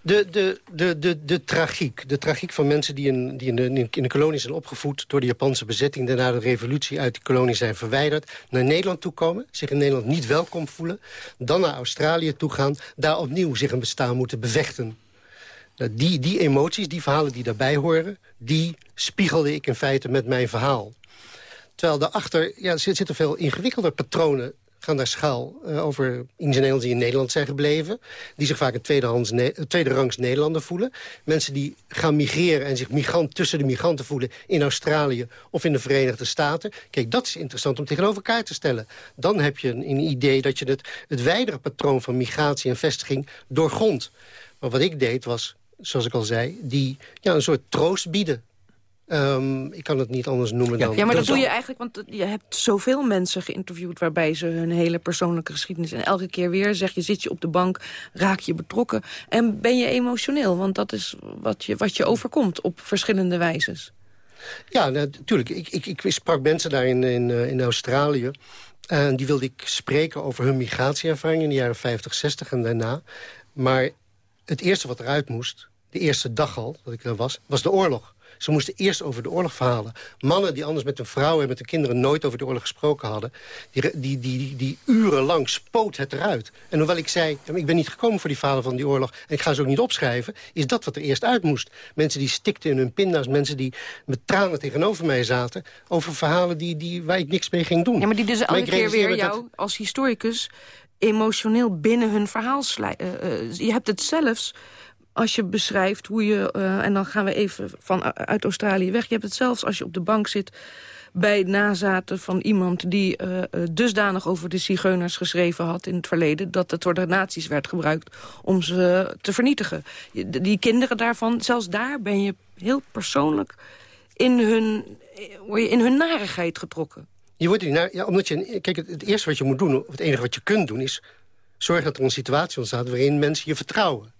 De, de, de, de, de tragiek. De tragiek van mensen die, in, die in, de, in de kolonie zijn opgevoed... door de Japanse bezetting, daarna de revolutie uit die kolonie zijn verwijderd... naar Nederland toe komen, zich in Nederland niet welkom voelen... dan naar Australië toe gaan, daar opnieuw zich een bestaan moeten bevechten. Nou, die, die emoties, die verhalen die daarbij horen... die spiegelde ik in feite met mijn verhaal. Terwijl daarachter ja, zitten veel ingewikkelder patronen daar schaal uh, over ingenieels die in Nederland zijn gebleven. Die zich vaak een tweederangs tweederangs Nederlander voelen. Mensen die gaan migreren en zich migrant tussen de migranten voelen... in Australië of in de Verenigde Staten. Kijk, dat is interessant om tegenover elkaar te stellen. Dan heb je een, idee dat je het, het wijdere patroon van migratie en vestiging doorgrondt. Maar wat ik deed was, zoals ik al zei, die ja, een soort troost bieden Um, ik kan het niet anders noemen ja, dan... Ja, maar dat doe je eigenlijk, want je hebt zoveel mensen geïnterviewd... waarbij ze hun hele persoonlijke geschiedenis... en elke keer weer zeg je, zit je op de bank, raak je betrokken... en ben je emotioneel, want dat is wat je, wat je overkomt op verschillende wijzes. Ja, natuurlijk. Ik, ik, ik sprak mensen daar in, in, eh, in Australië... En die wilde ik spreken over hun migratieervaring in de jaren 50, 60 en daarna. Maar het eerste wat eruit moest, de eerste dag al dat ik er was, was de oorlog. Ze moesten eerst over de oorlog verhalen. Mannen die anders met hun vrouwen en met hun kinderen nooit over de oorlog gesproken hadden... die, die, die, die, urenlang spoot het eruit. En hoewel ik zei, ik ben niet gekomen voor die verhalen van die oorlog... en ik ga ze ook niet opschrijven, is dat wat er eerst uit moest. Mensen die stikten in hun pinda's, mensen die met tranen tegenover mij zaten... over verhalen die, die, waar ik niks mee ging doen. Ja, maar die dus elke keer weer jou als historicus emotioneel binnen hun verhaal slijten. je hebt het zelfs als je beschrijft hoe je... en dan gaan we even van, uit Australië weg. Je hebt het zelfs als je op de bank zit bij nazaten van iemand die uh, dusdanig over de zigeuners geschreven had in het verleden... dat het door de nazi's werd gebruikt om ze te vernietigen. Die kinderen daarvan, zelfs daar ben je heel persoonlijk in hun, word je in hun narigheid getrokken. Je wordt naar, ja, omdat je, kijk, het, het eerste wat je moet doen, of het enige wat je kunt doen... is zorgen dat er een situatie ontstaat waarin mensen je vertrouwen.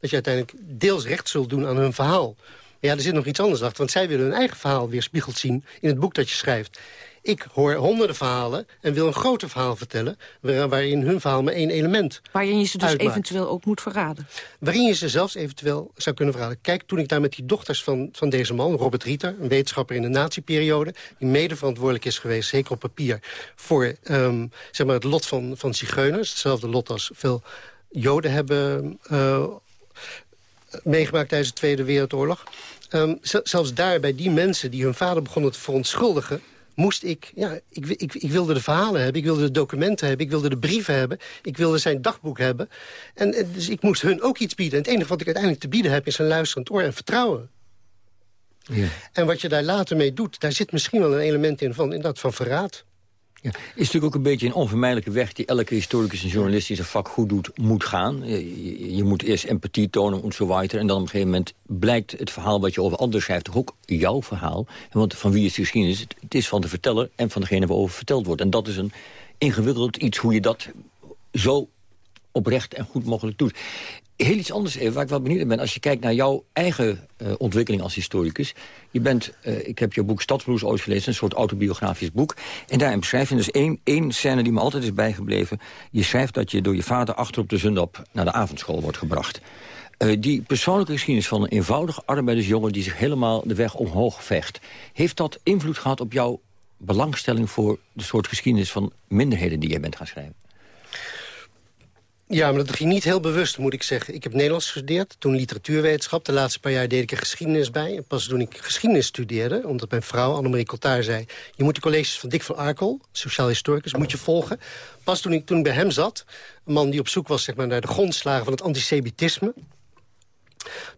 Dat je uiteindelijk deels recht zult doen aan hun verhaal. Ja, er zit nog iets anders achter, want zij willen hun eigen verhaal weer spiegeld zien in het boek dat je schrijft. Ik hoor honderden verhalen en wil een groter verhaal vertellen... waarin hun verhaal maar één element Waarin je ze dus eventueel ook moet verraden. Waarin je ze zelfs eventueel zou kunnen verraden. Kijk, toen ik daar met die dochters van, van deze man, Robert Rieter... een wetenschapper in de nazi-periode... die mede verantwoordelijk is geweest, zeker op papier... voor um, zeg maar het lot van, van zigeuners. Hetzelfde lot als veel Joden hebben uh, meegemaakt tijdens de Tweede Wereldoorlog. Um, zelfs daar, bij die mensen die hun vader begonnen te verontschuldigen moest ik, ja, ik, ik, ik, wilde de verhalen hebben, ik wilde de documenten hebben... ik wilde de brieven hebben, ik wilde zijn dagboek hebben. En, dus ik moest hun ook iets bieden. En het enige wat ik uiteindelijk te bieden heb is een luisterend oor en vertrouwen. Ja. En wat je daar later mee doet, daar zit misschien wel een element in van, in dat van verraad. Ja. Is natuurlijk ook een beetje een onvermijdelijke weg... die elke historicus en journalist die zijn vak goed doet, moet gaan. Je, moet eerst empathie tonen en weiter. En dan op een gegeven moment blijkt het verhaal wat je over anderen schrijft... toch ook jouw verhaal. Want van wie is de geschiedenis? Het is van de verteller en van degene waarover verteld wordt. En dat is een ingewikkeld iets hoe je dat zo oprecht en goed mogelijk doet. Heel iets anders even, waar ik wel benieuwd naar ben. Als je kijkt naar jouw eigen uh, ontwikkeling als historicus. Je bent, uh, ik heb je boek Stadsbloes ooit gelezen, een soort autobiografisch boek. En daarin beschrijf je dus één, één scène die me altijd is bijgebleven. Je schrijft dat je door je vader achter op de zundap naar de avondschool wordt gebracht. Die persoonlijke geschiedenis van een eenvoudige arbeidersjongen... die zich helemaal de weg omhoog vecht. Heeft dat invloed gehad op jouw belangstelling... voor de soort geschiedenis van minderheden die jij bent gaan schrijven? Ja, maar dat ging niet heel bewust, moet ik zeggen. Ik heb Nederlands gestudeerd, toen literatuurwetenschap. De laatste paar jaar deed ik er geschiedenis bij. En pas toen ik geschiedenis studeerde, omdat mijn vrouw, Annemarie Coltaar, zei... je moet de colleges van Dick van Arkel, sociaal historicus, moet je volgen. Pas toen ik, toen bij hem zat, een man die op zoek was zeg maar, naar de grondslagen van het antisemitisme...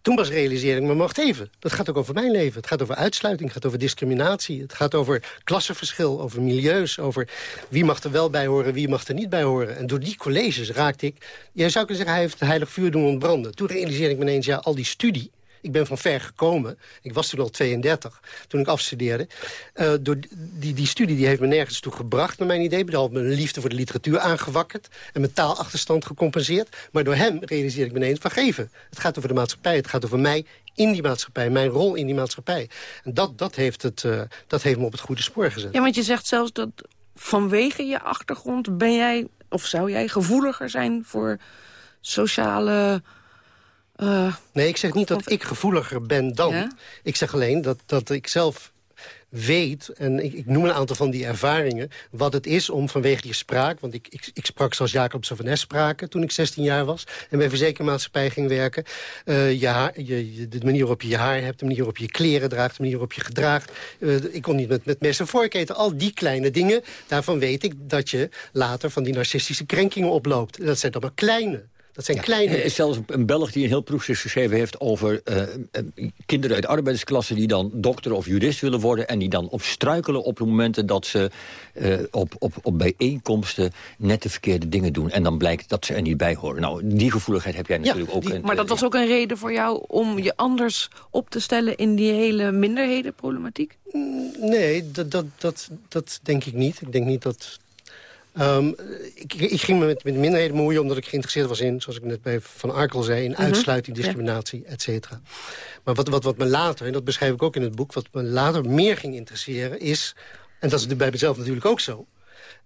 Toen pas realiseerde ik me, wacht even, dat gaat ook over mijn leven. Het gaat over uitsluiting, het gaat over discriminatie. Het gaat over klassenverschil, over milieus, over wie mag er wel bij horen, wie mag er niet bij horen. En door die colleges raakte ik, jij zou kunnen zeggen, hij heeft het heilig vuur doen ontbranden. Toen realiseerde ik me ineens, ja, al die studie ik ben van ver gekomen. Ik was toen al 32, toen ik afstudeerde. Uh, door die, die studie die heeft me nergens toe gebracht, naar mijn idee. Behalve mijn liefde voor de literatuur aangewakkerd. En mijn taalachterstand gecompenseerd. Maar door hem realiseerde ik me ineens van geven. Het gaat over de maatschappij, het gaat over mij in die maatschappij, mijn rol in die maatschappij. En dat, dat, heeft, het, uh, dat heeft me op het goede spoor gezet. Ja, want je zegt zelfs dat vanwege je achtergrond ben jij, of zou jij gevoeliger zijn voor sociale uh, nee, ik zeg niet dat ik gevoeliger ben dan. Ik zeg alleen dat, dat ik zelf weet, en ik, ik, noem een aantal van die ervaringen... wat het is om vanwege je spraak... want ik, ik, ik sprak zoals Jacob Savanes spraken toen ik 16 jaar was... en bij verzekermaatschappij ging werken. Uh, je haar, je, de manier waarop je je haar hebt, de manier waarop je je kleren draagt... de manier waarop je gedraagt. Uh, ik kon niet met, met mes en voorketen. Al die kleine dingen, daarvan weet ik dat je later van die narcistische krenkingen oploopt. Dat zijn dan maar kleine dat zijn kleine... Er is zelfs een Belg die een heel proefschrift geschreven heeft... over uh, kinderen uit arbeidersklasse die dan dokter of jurist willen worden... en die dan op struikelen op de momenten dat ze uh, op, op, op bijeenkomsten... net de verkeerde dingen doen. En dan blijkt dat ze er niet bij horen. Nou, die gevoeligheid heb jij natuurlijk ook. Die, maar dat was ook een reden voor jou om je anders op te stellen... in die hele minderhedenproblematiek? Mm, nee, dat, dat, dat, dat denk ik niet. Ik denk niet dat Um, ik, ik, ging me met, met minderheden moeien omdat ik geïnteresseerd was in... zoals ik net bij Van Arkel zei, in mhm. uitsluiting, discriminatie, et cetera. Maar wat, wat, wat me later, en dat beschrijf ik ook in het boek... wat me later meer ging interesseren is... en dat is bij mezelf natuurlijk ook zo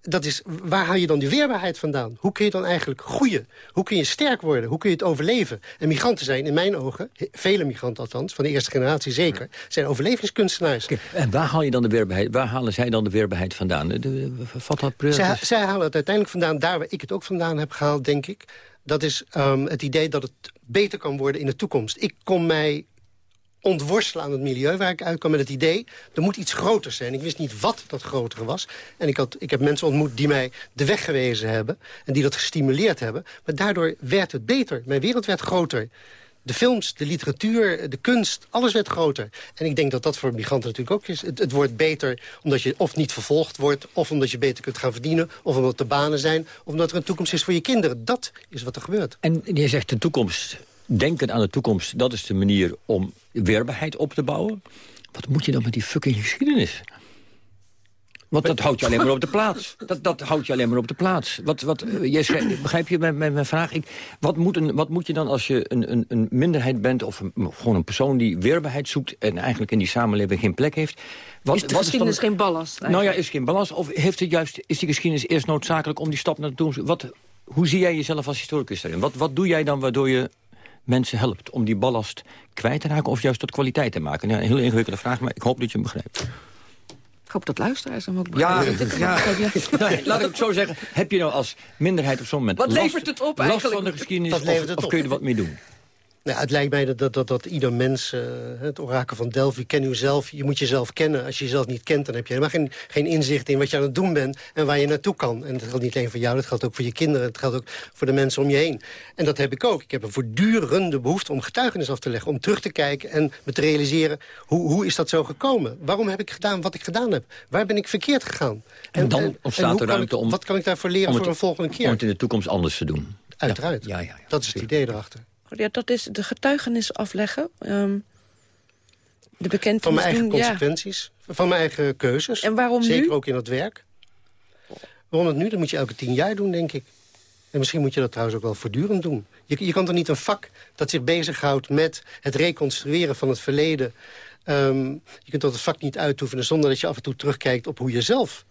dat is, waar haal je dan die weerbaarheid vandaan? Hoe kun je dan eigenlijk groeien? Hoe kun je sterk worden? Hoe kun je het overleven? En migranten zijn in mijn ogen, vele migranten althans... van de eerste generatie zeker, zijn overlevingskunstenaars. en waar haal je dan de weerbaarheid? Waar halen zij dan de weerbaarheid vandaan? De, vat dat zij, zij halen het uiteindelijk vandaan, daar waar ik het ook vandaan heb gehaald, denk ik. Dat is um, het idee dat het beter kan worden in de toekomst. Ik kom mij ontworstelen aan het milieu waar ik uitkwam met het idee... er moet iets groters zijn. Ik wist niet wat dat grotere was. En ik, had, ik heb mensen ontmoet die mij de weg gewezen hebben... en die dat gestimuleerd hebben. Maar daardoor werd het beter. Mijn wereld werd groter. De films, de literatuur, de kunst, alles werd groter. En ik denk dat dat voor migranten natuurlijk ook is. Het, het wordt beter omdat je of niet vervolgd wordt... of omdat je beter kunt gaan verdienen... of omdat er banen zijn... of omdat er een toekomst is voor je kinderen. Dat is wat er gebeurt. En je zegt de toekomst denken aan de toekomst, dat is de manier om weerbaarheid op te bouwen. Wat moet je dan met die fucking geschiedenis? Want dat houdt je alleen maar op de plaats. Dat, dat houdt je alleen maar op de plaats. Wat, wat, eh, jij begrijp je mijn, mijn vraag? Ik, wat, moet een, wat moet je dan als je een, een, een minderheid bent... of gewoon een persoon die weerbaarheid zoekt... en eigenlijk in die samenleving geen plek heeft... Wat, is de geschiedenis geen ballast? Nou ja, is geen ballast. Of heeft het juist, is die geschiedenis eerst noodzakelijk om die stap naar de toekomst... Wat, hoe zie jij jezelf als historicus daarin? Wat, wat doe jij dan waardoor je mensen helpt om die ballast kwijt te raken... of juist tot kwaliteit te maken? Ja, een heel ingewikkelde vraag, maar ik hoop dat je hem begrijpt. Ik hoop dat luisteraars hem ook begrijpen. Ja, ja. nou, laat ik het zo zeggen. Heb je nou als minderheid op zo'n moment... Wat levert het op eigenlijk? Last van de geschiedenis of, of kun je er wat mee doen? Nou, het lijkt mij dat, dat, dat, dat ieder mens, uh, het orakel van Delphi, ken jezelf. Je moet jezelf kennen. Als je jezelf niet kent, dan heb je helemaal geen, geen inzicht in wat je aan het doen bent en waar je naartoe kan. En dat geldt niet alleen voor jou, dat geldt ook voor je kinderen. Het geldt ook voor de mensen om je heen. En dat heb ik ook. Ik heb een voortdurende behoefte om getuigenis af te leggen. Om terug te kijken en me te realiseren, hoe, hoe is dat zo gekomen? Waarom heb ik gedaan wat ik gedaan heb? Waar ben ik verkeerd gegaan? En, dan ontstaat er ruimte om... Wat kan ik daarvoor leren voor een volgende keer? Om het in de toekomst anders te doen. Uiteraard. Ja, ja, ja, dat is het idee erachter. Ja, dat is de getuigenis afleggen. Um, de bekentenis Van mijn eigen doen, consequenties. Van mijn eigen keuzes. En waarom Zeker nu? ook in het werk. Waarom het nu? Dat moet je elke tien jaar doen, denk ik. En misschien moet je dat trouwens ook wel voortdurend doen. Je, je kan toch niet een vak dat zich bezighoudt met het reconstrueren van het verleden... Um, je kunt dat het vak niet uitoefenen zonder dat je af en toe terugkijkt op hoe je zelf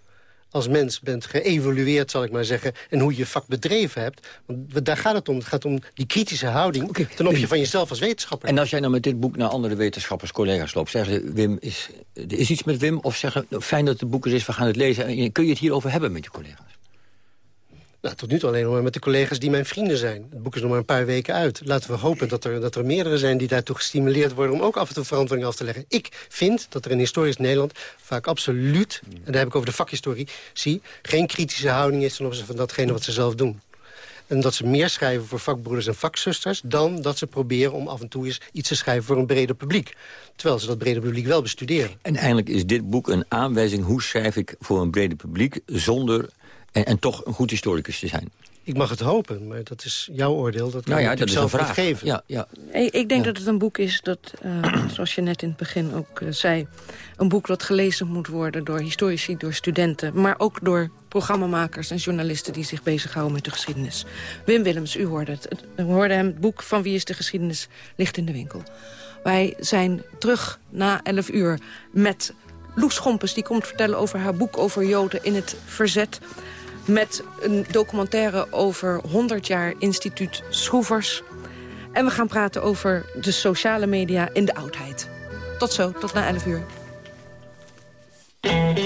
als mens bent geëvolueerd, zal ik maar zeggen... en hoe je je vak bedreven hebt. Want daar gaat het om. Het gaat om die kritische houding ten opzichte van jezelf als wetenschapper. En als jij nou met dit boek naar andere wetenschappers, collega's loopt... zeggen ze, Wim, is, er is iets met Wim? Of zeggen, nou, fijn dat het boek er is, we gaan het lezen. En kun je het hierover hebben met je collega's? Nou, tot nu toe alleen nog maar met de collega's die mijn vrienden zijn. Het boek is nog maar een paar weken uit. Laten we hopen dat er, dat er meerdere zijn die daartoe gestimuleerd worden... om ook af en toe verantwoording af te leggen. Ik vind dat er in historisch Nederland vaak absoluut... en daar heb ik over de vakhistorie, zie... geen kritische houding is ten opzichte van datgene wat ze zelf doen. En dat ze meer schrijven voor vakbroeders en vakzusters... dan dat ze proberen om af en toe eens iets te schrijven voor een breder publiek. Terwijl ze dat brede publiek wel bestuderen. En eigenlijk is dit boek een aanwijzing... hoe schrijf ik voor een breder publiek zonder en, en toch een goed historicus te zijn. Ik mag het hopen, maar dat is jouw oordeel. Dat nou ja, dat is zelf een vraag. geven. Ja, ja. Ik denk dat het een boek is dat, uh, zoals je net in het begin ook uh, zei... een boek dat gelezen moet worden door historici, door studenten... maar ook door programmamakers en journalisten die zich bezighouden met de geschiedenis. Wim Willems, u hoorde het. U hoorde hem, het boek van Wie is de geschiedenis ligt in de winkel. Wij zijn terug na 11 uur met Loes Schompens... die komt vertellen over haar boek over Joden in het verzet met een documentaire over 100 jaar instituut Schroevers. En we gaan praten over de sociale media in de oudheid. Tot zo, tot na 11 uur.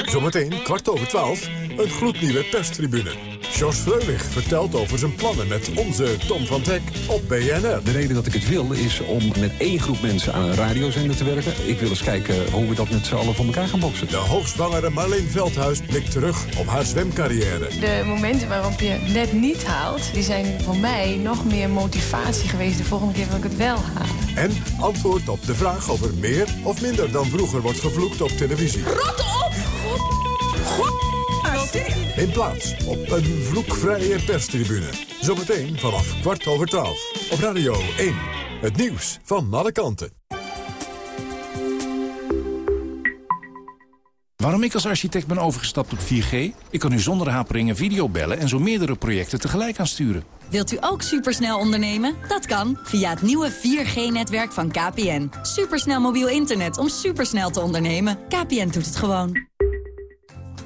Zometeen, kwart over twaalf, een gloednieuwe perstribune. Jos Freulich vertelt over zijn plannen met onze Tom van Teck op BNR. De reden dat ik het wil is om met één groep mensen aan een radiozender te werken. Ik wil eens kijken hoe we dat met z'n allen voor elkaar gaan boksen. De hoogzwangere Marleen Veldhuis blikt terug op haar zwemcarrière. De momenten waarop je net niet haalt, die zijn voor mij nog meer motivatie geweest de volgende keer dat ik het wel haal. En antwoord op de vraag of er meer of minder dan vroeger wordt gevloekt op televisie. Rot op! God! In plaats op een vloekvrije perstribune. Zometeen vanaf kwart over twaalf. Op Radio 1. Het nieuws van alle kanten. Waarom ik als architect ben overgestapt op 4G? Ik kan nu zonder haperingen video bellen en zo meerdere projecten tegelijk aansturen. Wilt u ook supersnel ondernemen? Dat kan via het nieuwe 4G-netwerk van KPN. Supersnel mobiel internet om supersnel te ondernemen. KPN doet het gewoon.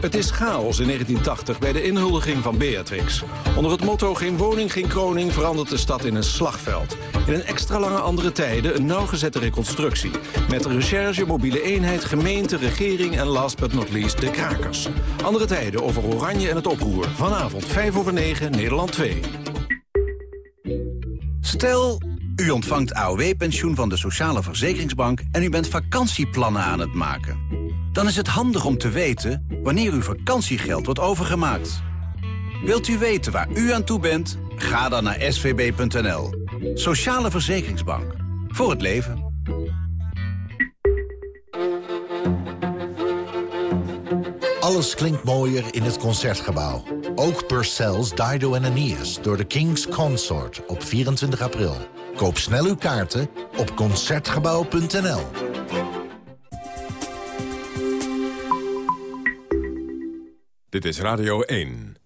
Het is chaos in 1980 bij de inhuldiging van Beatrix. Onder het motto geen woning, geen kroning verandert de stad in een slagveld. In een extra lange andere tijden een nauwgezette reconstructie. Met recherche, mobiele eenheid, gemeente, regering en last but not least de krakers. Andere tijden over Oranje en het oproer. Vanavond 5 over 9, Nederland 2. Stel, u ontvangt AOW-pensioen van de Sociale Verzekeringsbank... en u bent vakantieplannen aan het maken. Dan is het handig om te weten wanneer uw vakantiegeld wordt overgemaakt. Wilt u weten waar u aan toe bent? Ga dan naar svb.nl. Sociale Verzekeringsbank. Voor het leven. Alles klinkt mooier in het Concertgebouw. Ook Purcell's Dido and Aeneas door de King's Consort op 24 april. Koop snel uw kaarten op Concertgebouw.nl. Dit is Radio 1.